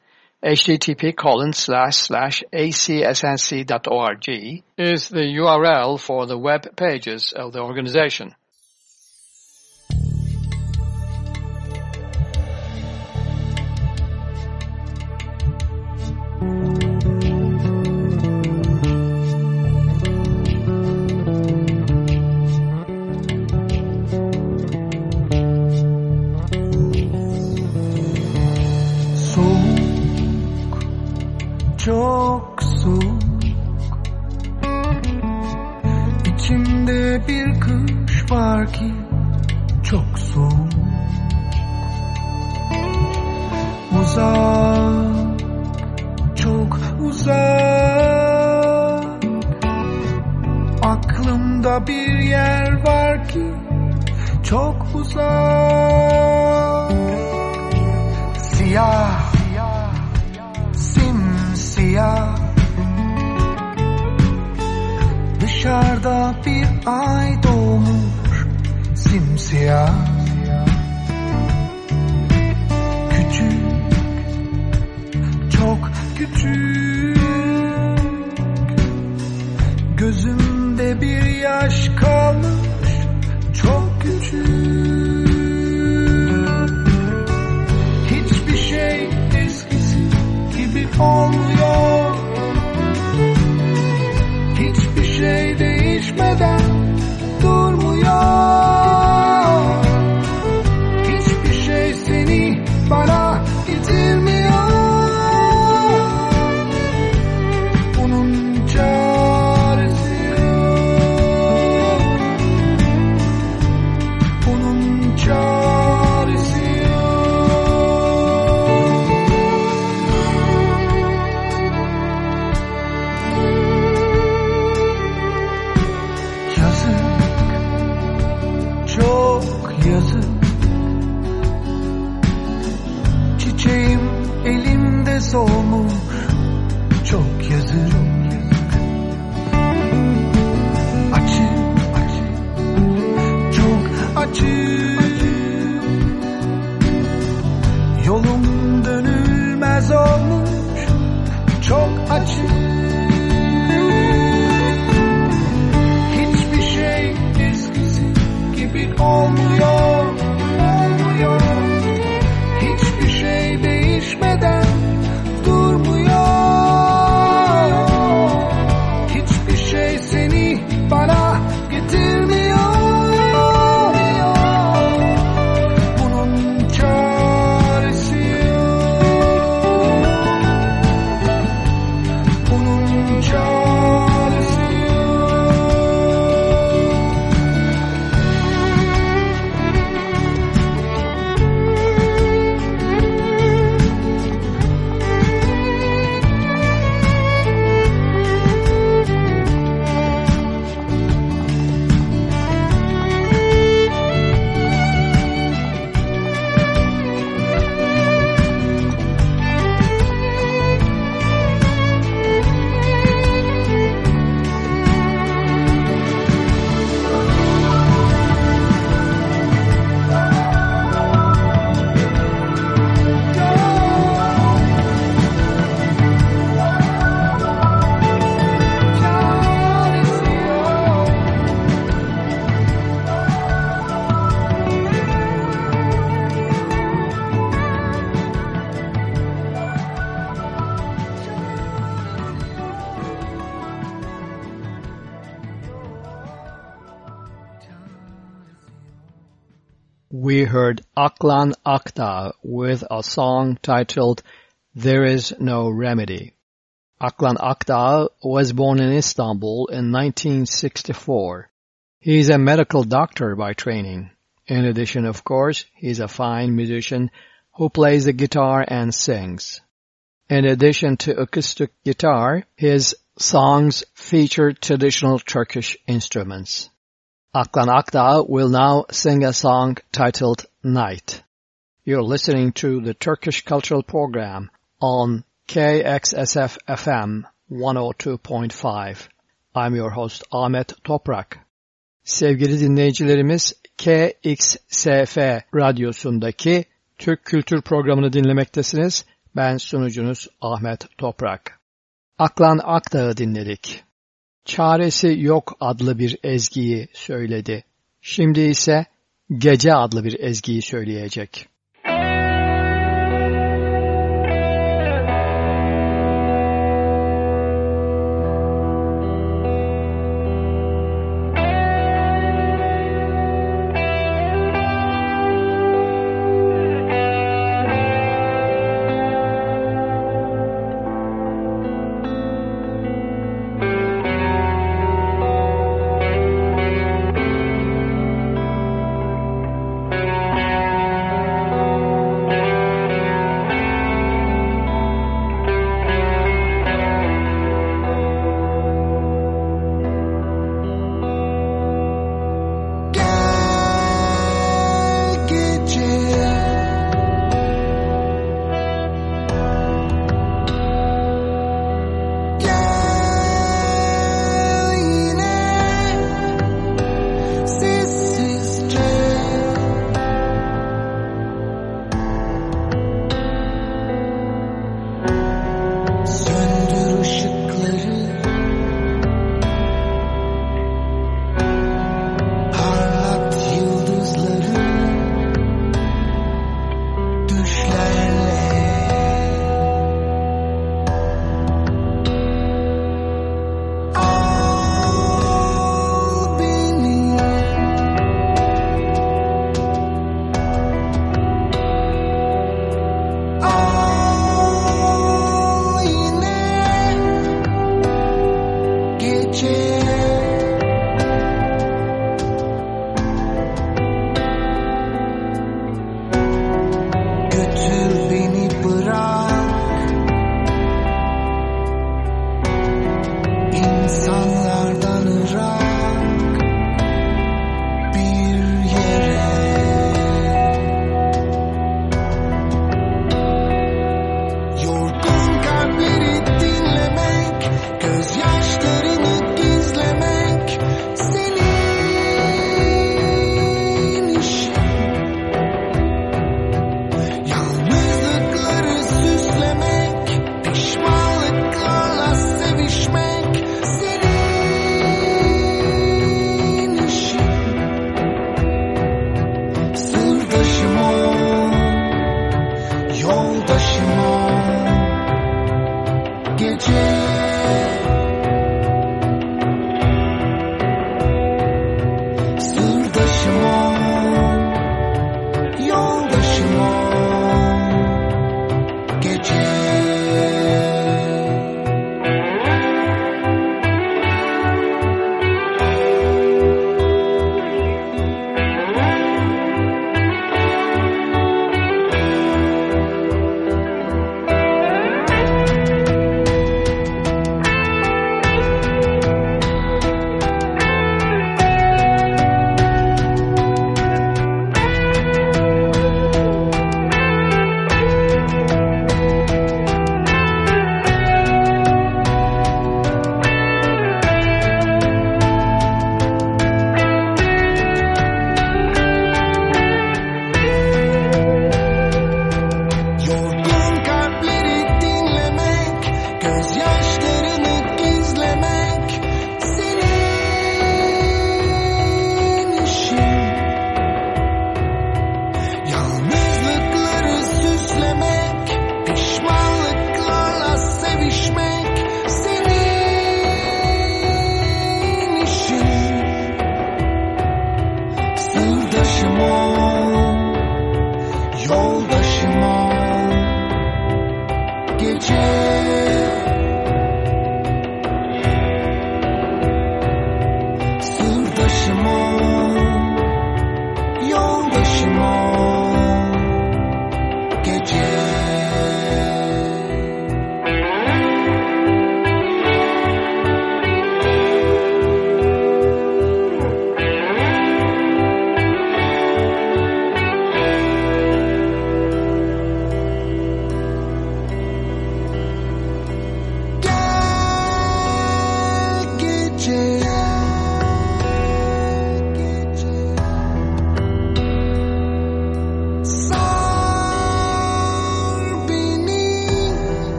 Http colon slash slash acsnc.org is the URL for the web pages of the organization. var ki çok soğuk. Uzak, çok uzak. Aklımda bir yer var ki çok uzak. Siyah, simsiyah. Dışarıda bir ay doğmuş simsiyah Küçük Çok küçük. Gözümde bir yaş kalmış Çok küçük. Hiçbir şey eskisi gibi olmuyor Aklan Akdağ with a song titled There Is No Remedy. Aklan Akdağ was born in Istanbul in 1964. He is a medical doctor by training. In addition, of course, he is a fine musician who plays the guitar and sings. In addition to acoustic guitar, his songs feature traditional Turkish instruments. Aklan Akdağ will now sing a song titled Night. You're listening to the Turkish Cultural Program on KXSF FM 102.5. I'm your host Ahmet Toprak. Sevgili dinleyicilerimiz KXSF radyosundaki Türk Kültür Programı'nı dinlemektesiniz. Ben sunucunuz Ahmet Toprak. Aklan Akdağ'ı dinledik. Çaresi Yok adlı bir ezgiyi söyledi. Şimdi ise Gece adlı bir ezgiyi söyleyecek.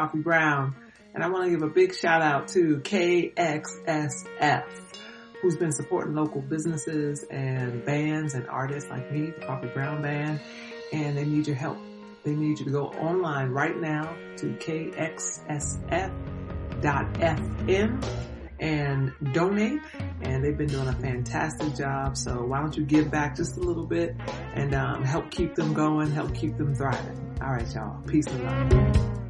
Coffee Brown, and I want to give a big shout out to KXSF, who's been supporting local businesses and bands and artists like me, the Coffee Brown Band, and they need your help. They need you to go online right now to kxsf.fm and donate. And they've been doing a fantastic job. So why don't you give back just a little bit and um, help keep them going, help keep them thriving. All right, y'all. Peace and love.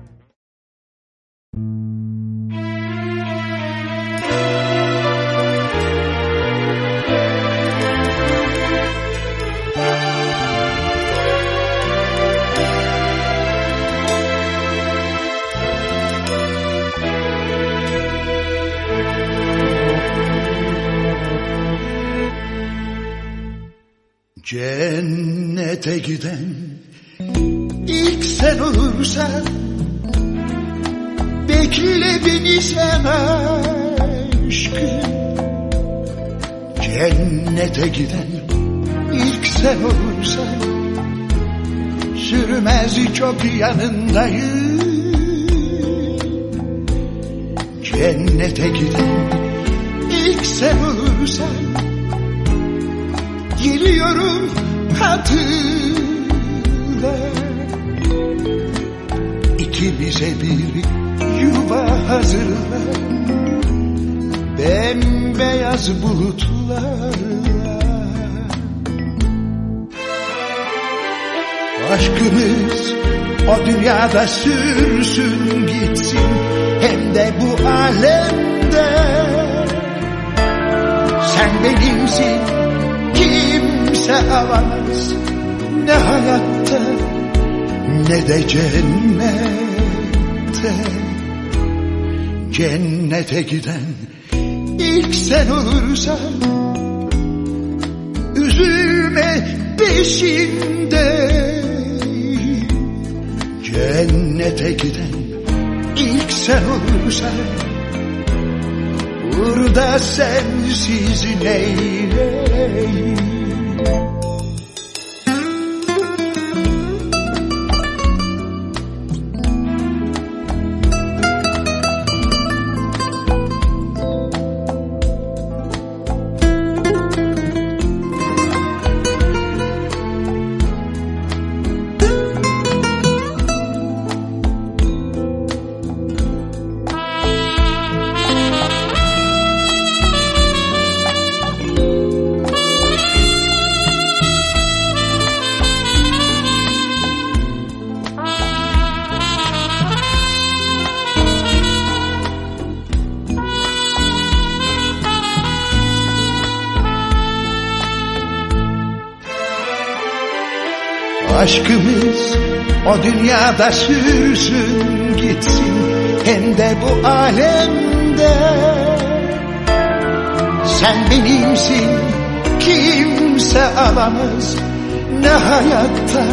Cennete giden ilk sen olursan Bekle beni sen aşkım. Cennete giden ilk sen olursan Sürmez çok yanındayım. Cennete giden ilk sen olursan Geliyorum hatırla İkimize bir yuva hazırla Bembeyaz bulutlarla. Aşkımız o dünyada sürsün gitsin. Hem de bu alemde. Sen benimsin kimse alamaz Ne hayatta ne de cennette. Cennete giden ilk sen olursan Üzülme peşinde. Cennete giden ilk sen olursan Burada sensiz neyleyim o dünyada sürsün gitsin hem de bu alemde. Sen benimsin kimse alamaz ne hayatta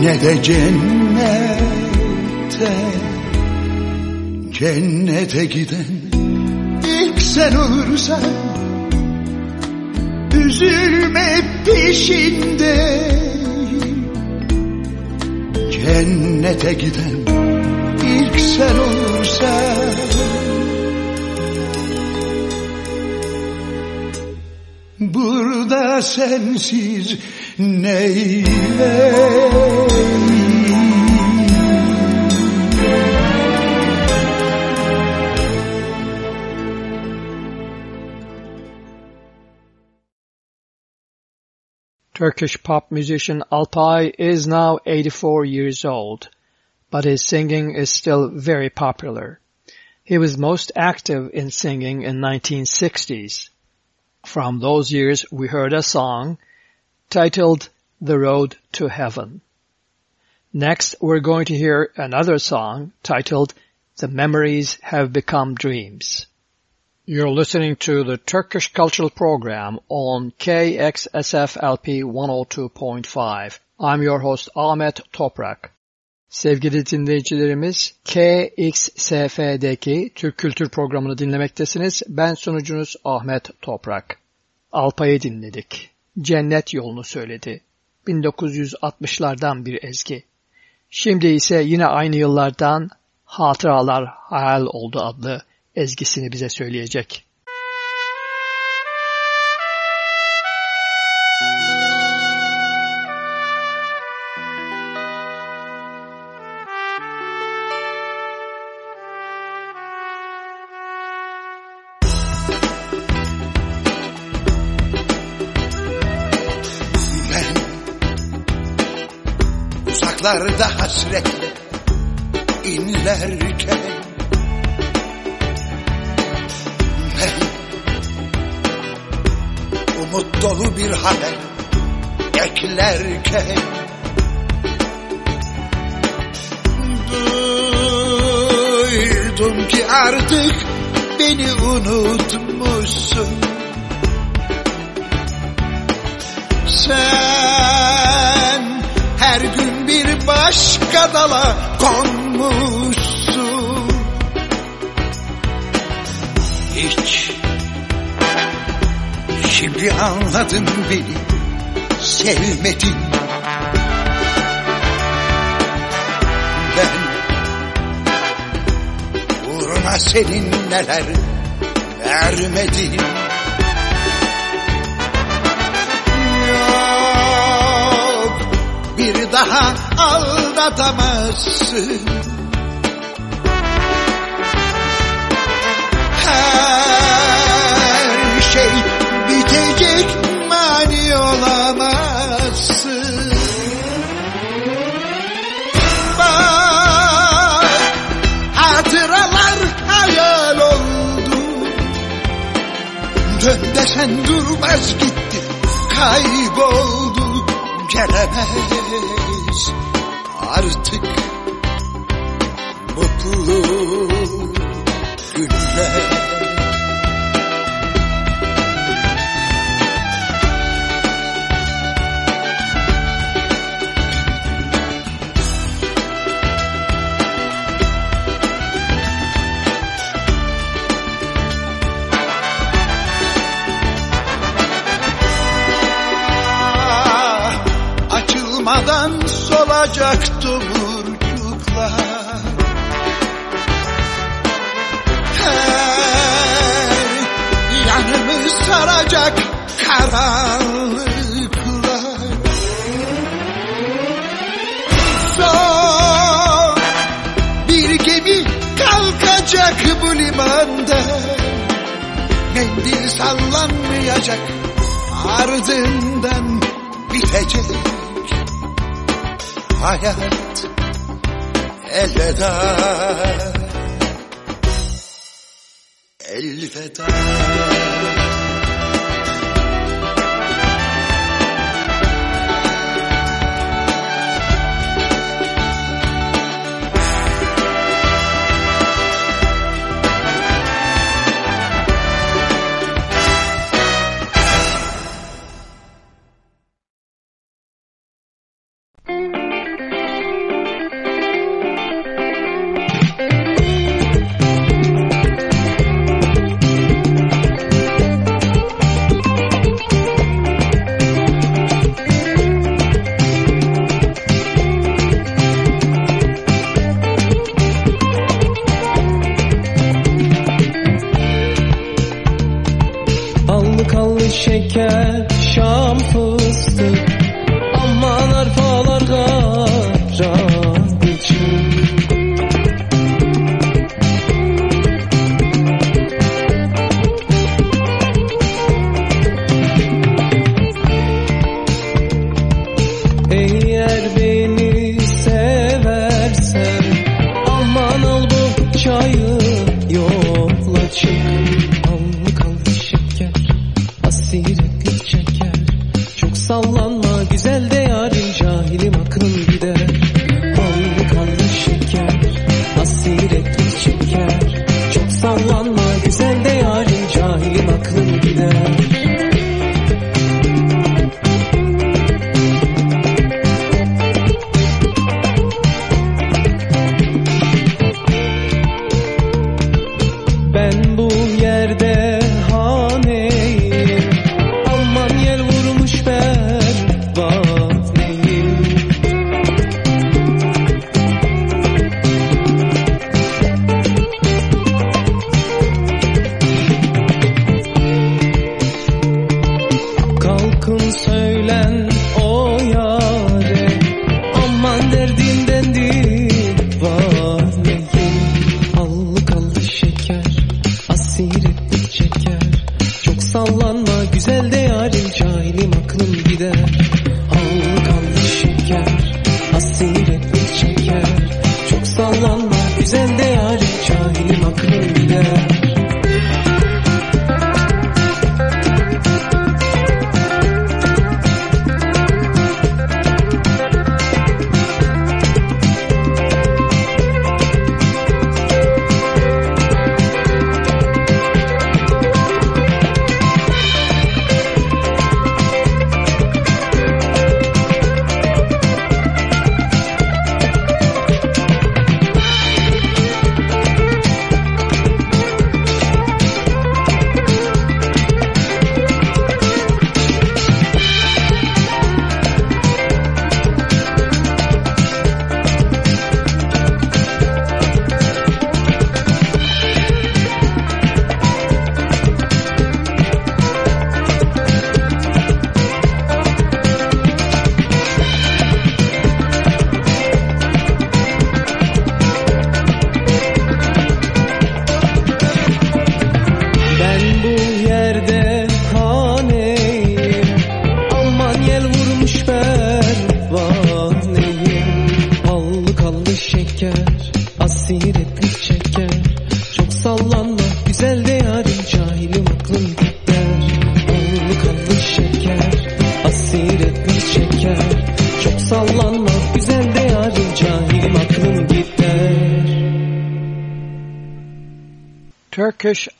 ne de cennette. Cennete giden ilk sen olursan Üzülme peşinde Cennete giden ilk sen olursan. Burada sensiz neyleyim Turkish pop musician Alpay is now 84 years old, but his singing is still very popular. He was most active in singing in 1960s. From those years we heard a song titled The Road to Heaven. Next we're going to hear another song titled The Memories Have Become Dreams. You're listening to the Turkish Cultural Program on KXSFLP 102.5. I'm your host Ahmet Toprak. Sevgili dinleyicilerimiz KXSF'deki Türk Kültür Programı'nı dinlemektesiniz. Ben sunucunuz Ahmet Toprak. Alpay'ı dinledik. Cennet yolunu söyledi. 1960'lardan bir ezgi. Şimdi ise yine aynı yıllardan Hatıralar Hayal Oldu adlı ezgisini bize söyleyecek. Uzaklarda hasretle inlerken umut dolu bir haber beklerken. Duydum ki artık beni unutmuşsun. Sen her gün bir başka dala konmuşsun. Hiç Şimdi anladın beni Sevmedin Ben Uğruna senin neler vermedim. Yok bir daha aldatamazsın olamazsın Bak hatıralar hayal oldu. Dön desen durmaz gitti kayboldu. Gelemez artık mutlu günler sallanmayacak. Ardından bitecek. Hayat elveda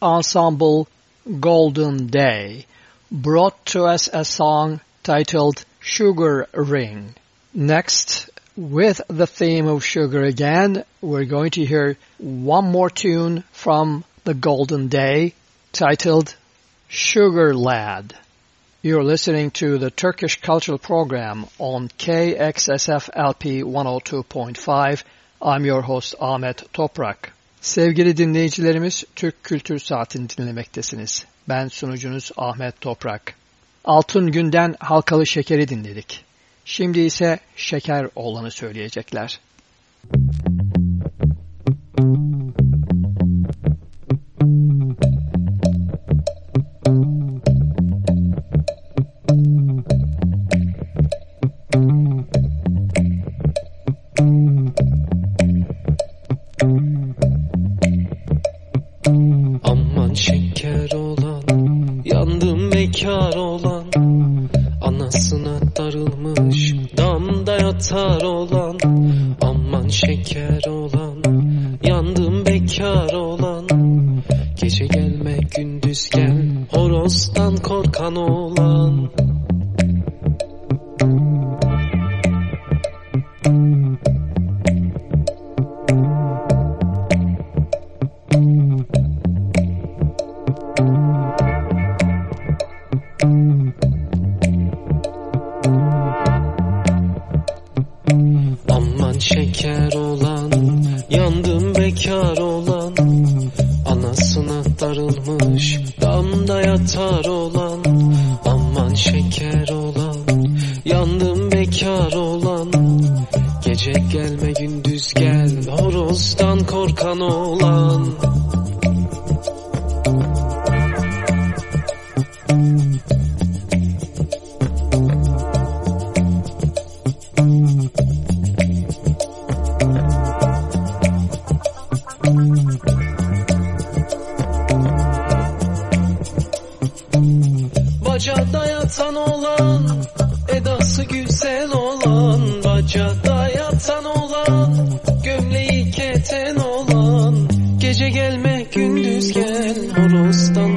ensemble Golden Day brought to us a song titled Sugar Ring. Next, with the theme of sugar again, we're going to hear one more tune from the Golden Day titled Sugar Lad. You're listening to the Turkish Cultural Program on KXSF LP 102.5. I'm your host Ahmet Toprak. Sevgili dinleyicilerimiz Türk Kültür Saati'ni dinlemektesiniz. Ben sunucunuz Ahmet Toprak. Altın Günden Halkalı Şeker'i dinledik. Şimdi ise Şeker olanı söyleyecekler. Aman الوسطى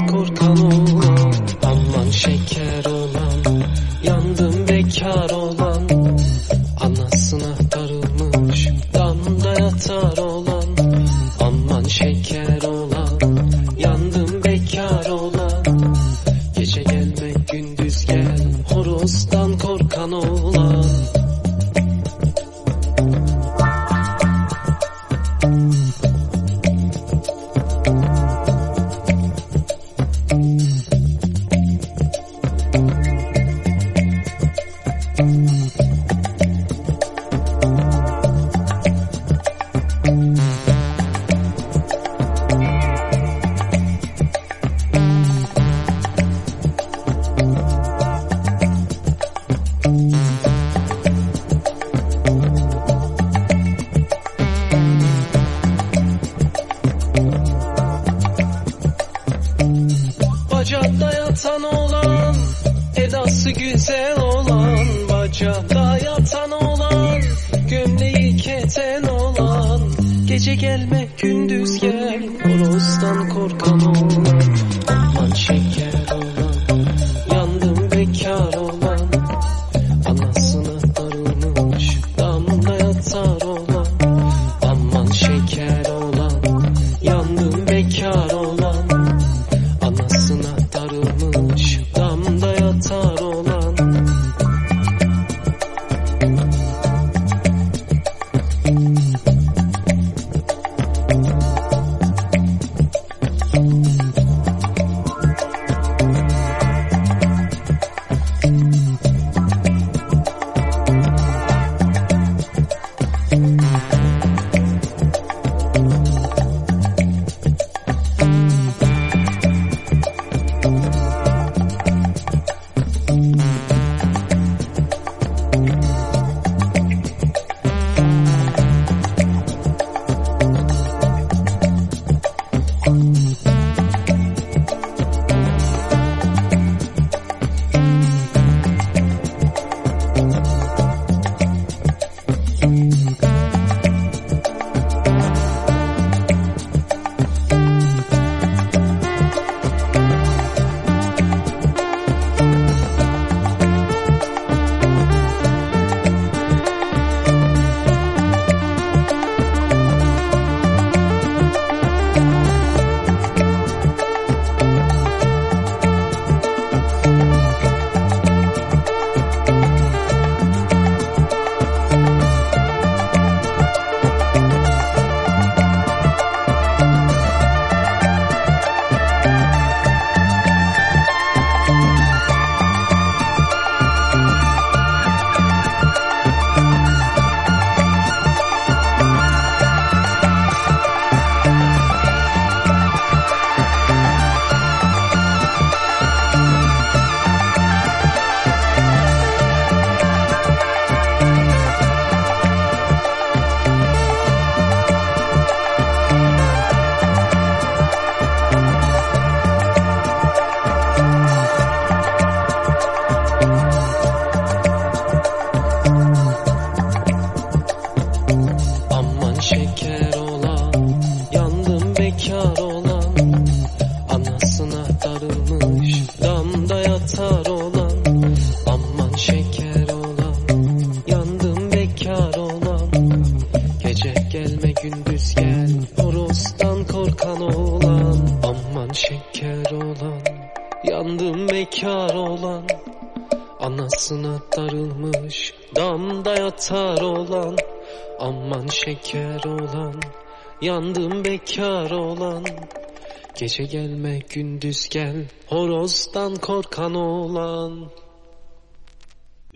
Gece gelme gündüz gel Horozdan korkan olan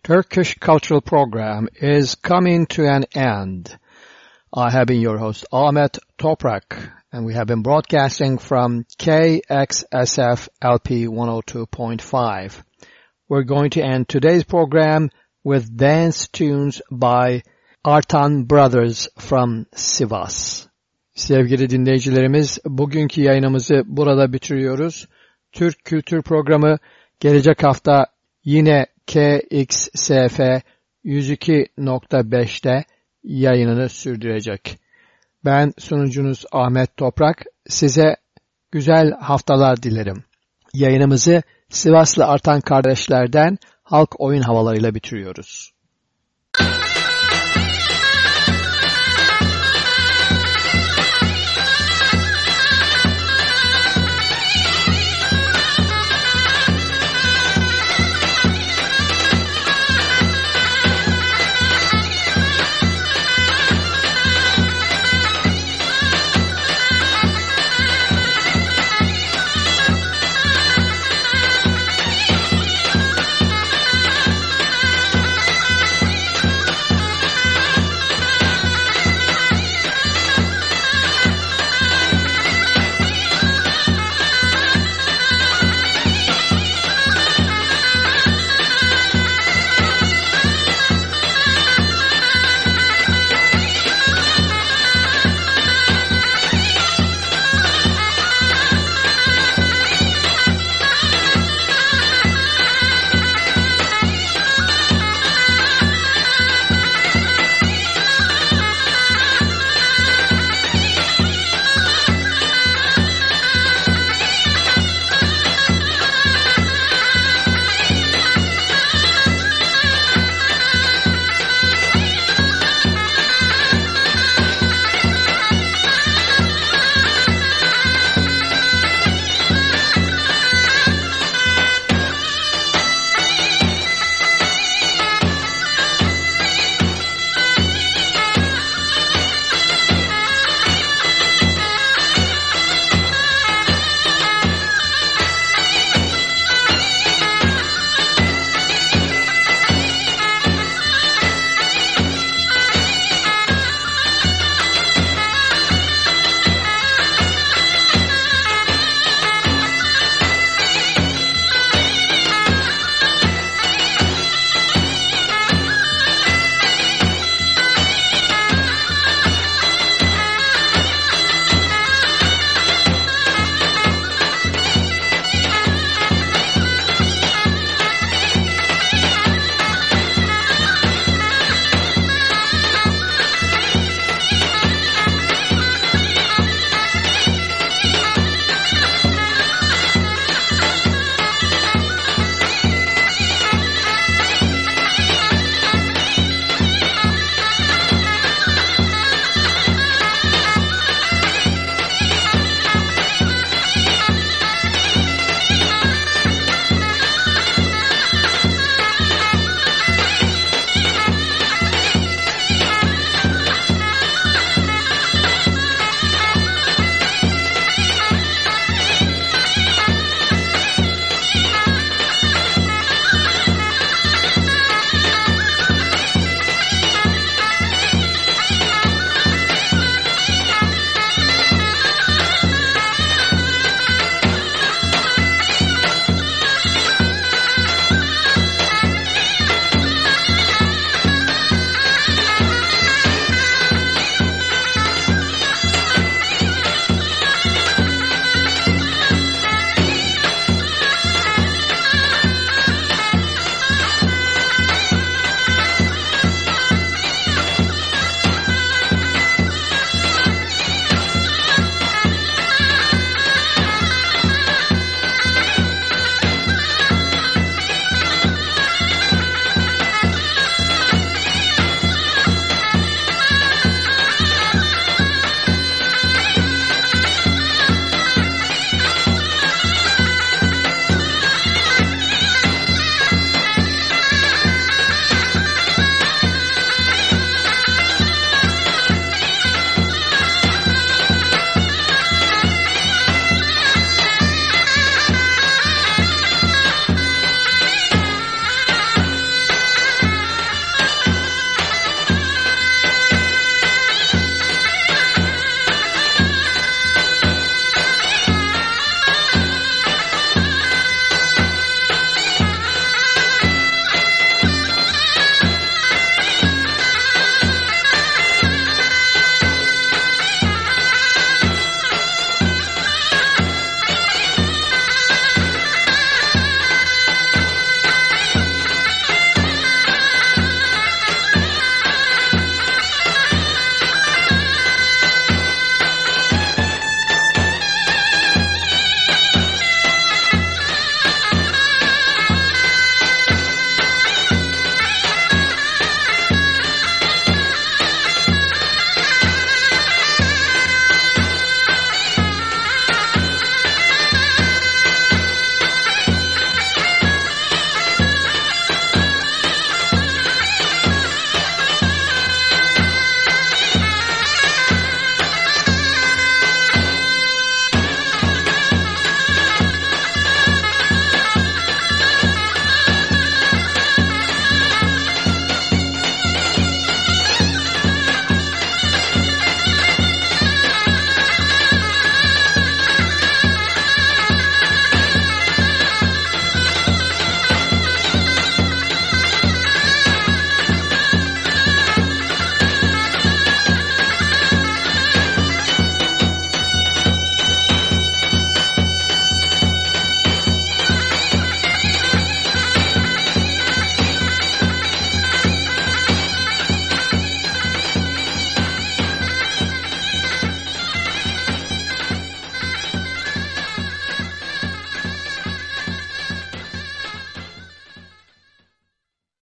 Turkish Cultural Program is coming to an end. I have been your host Ahmet Toprak and we have been broadcasting from KXSF LP 102.5. We're going to end today's program with dance tunes by Artan Brothers from Sivas. Sevgili dinleyicilerimiz, bugünkü yayınımızı burada bitiriyoruz. Türk Kültür Programı gelecek hafta yine KXSF 102.5'te yayınını sürdürecek. Ben sunucunuz Ahmet Toprak. Size güzel haftalar dilerim. Yayınımızı Sivaslı Artan kardeşlerden halk oyun havalarıyla bitiriyoruz.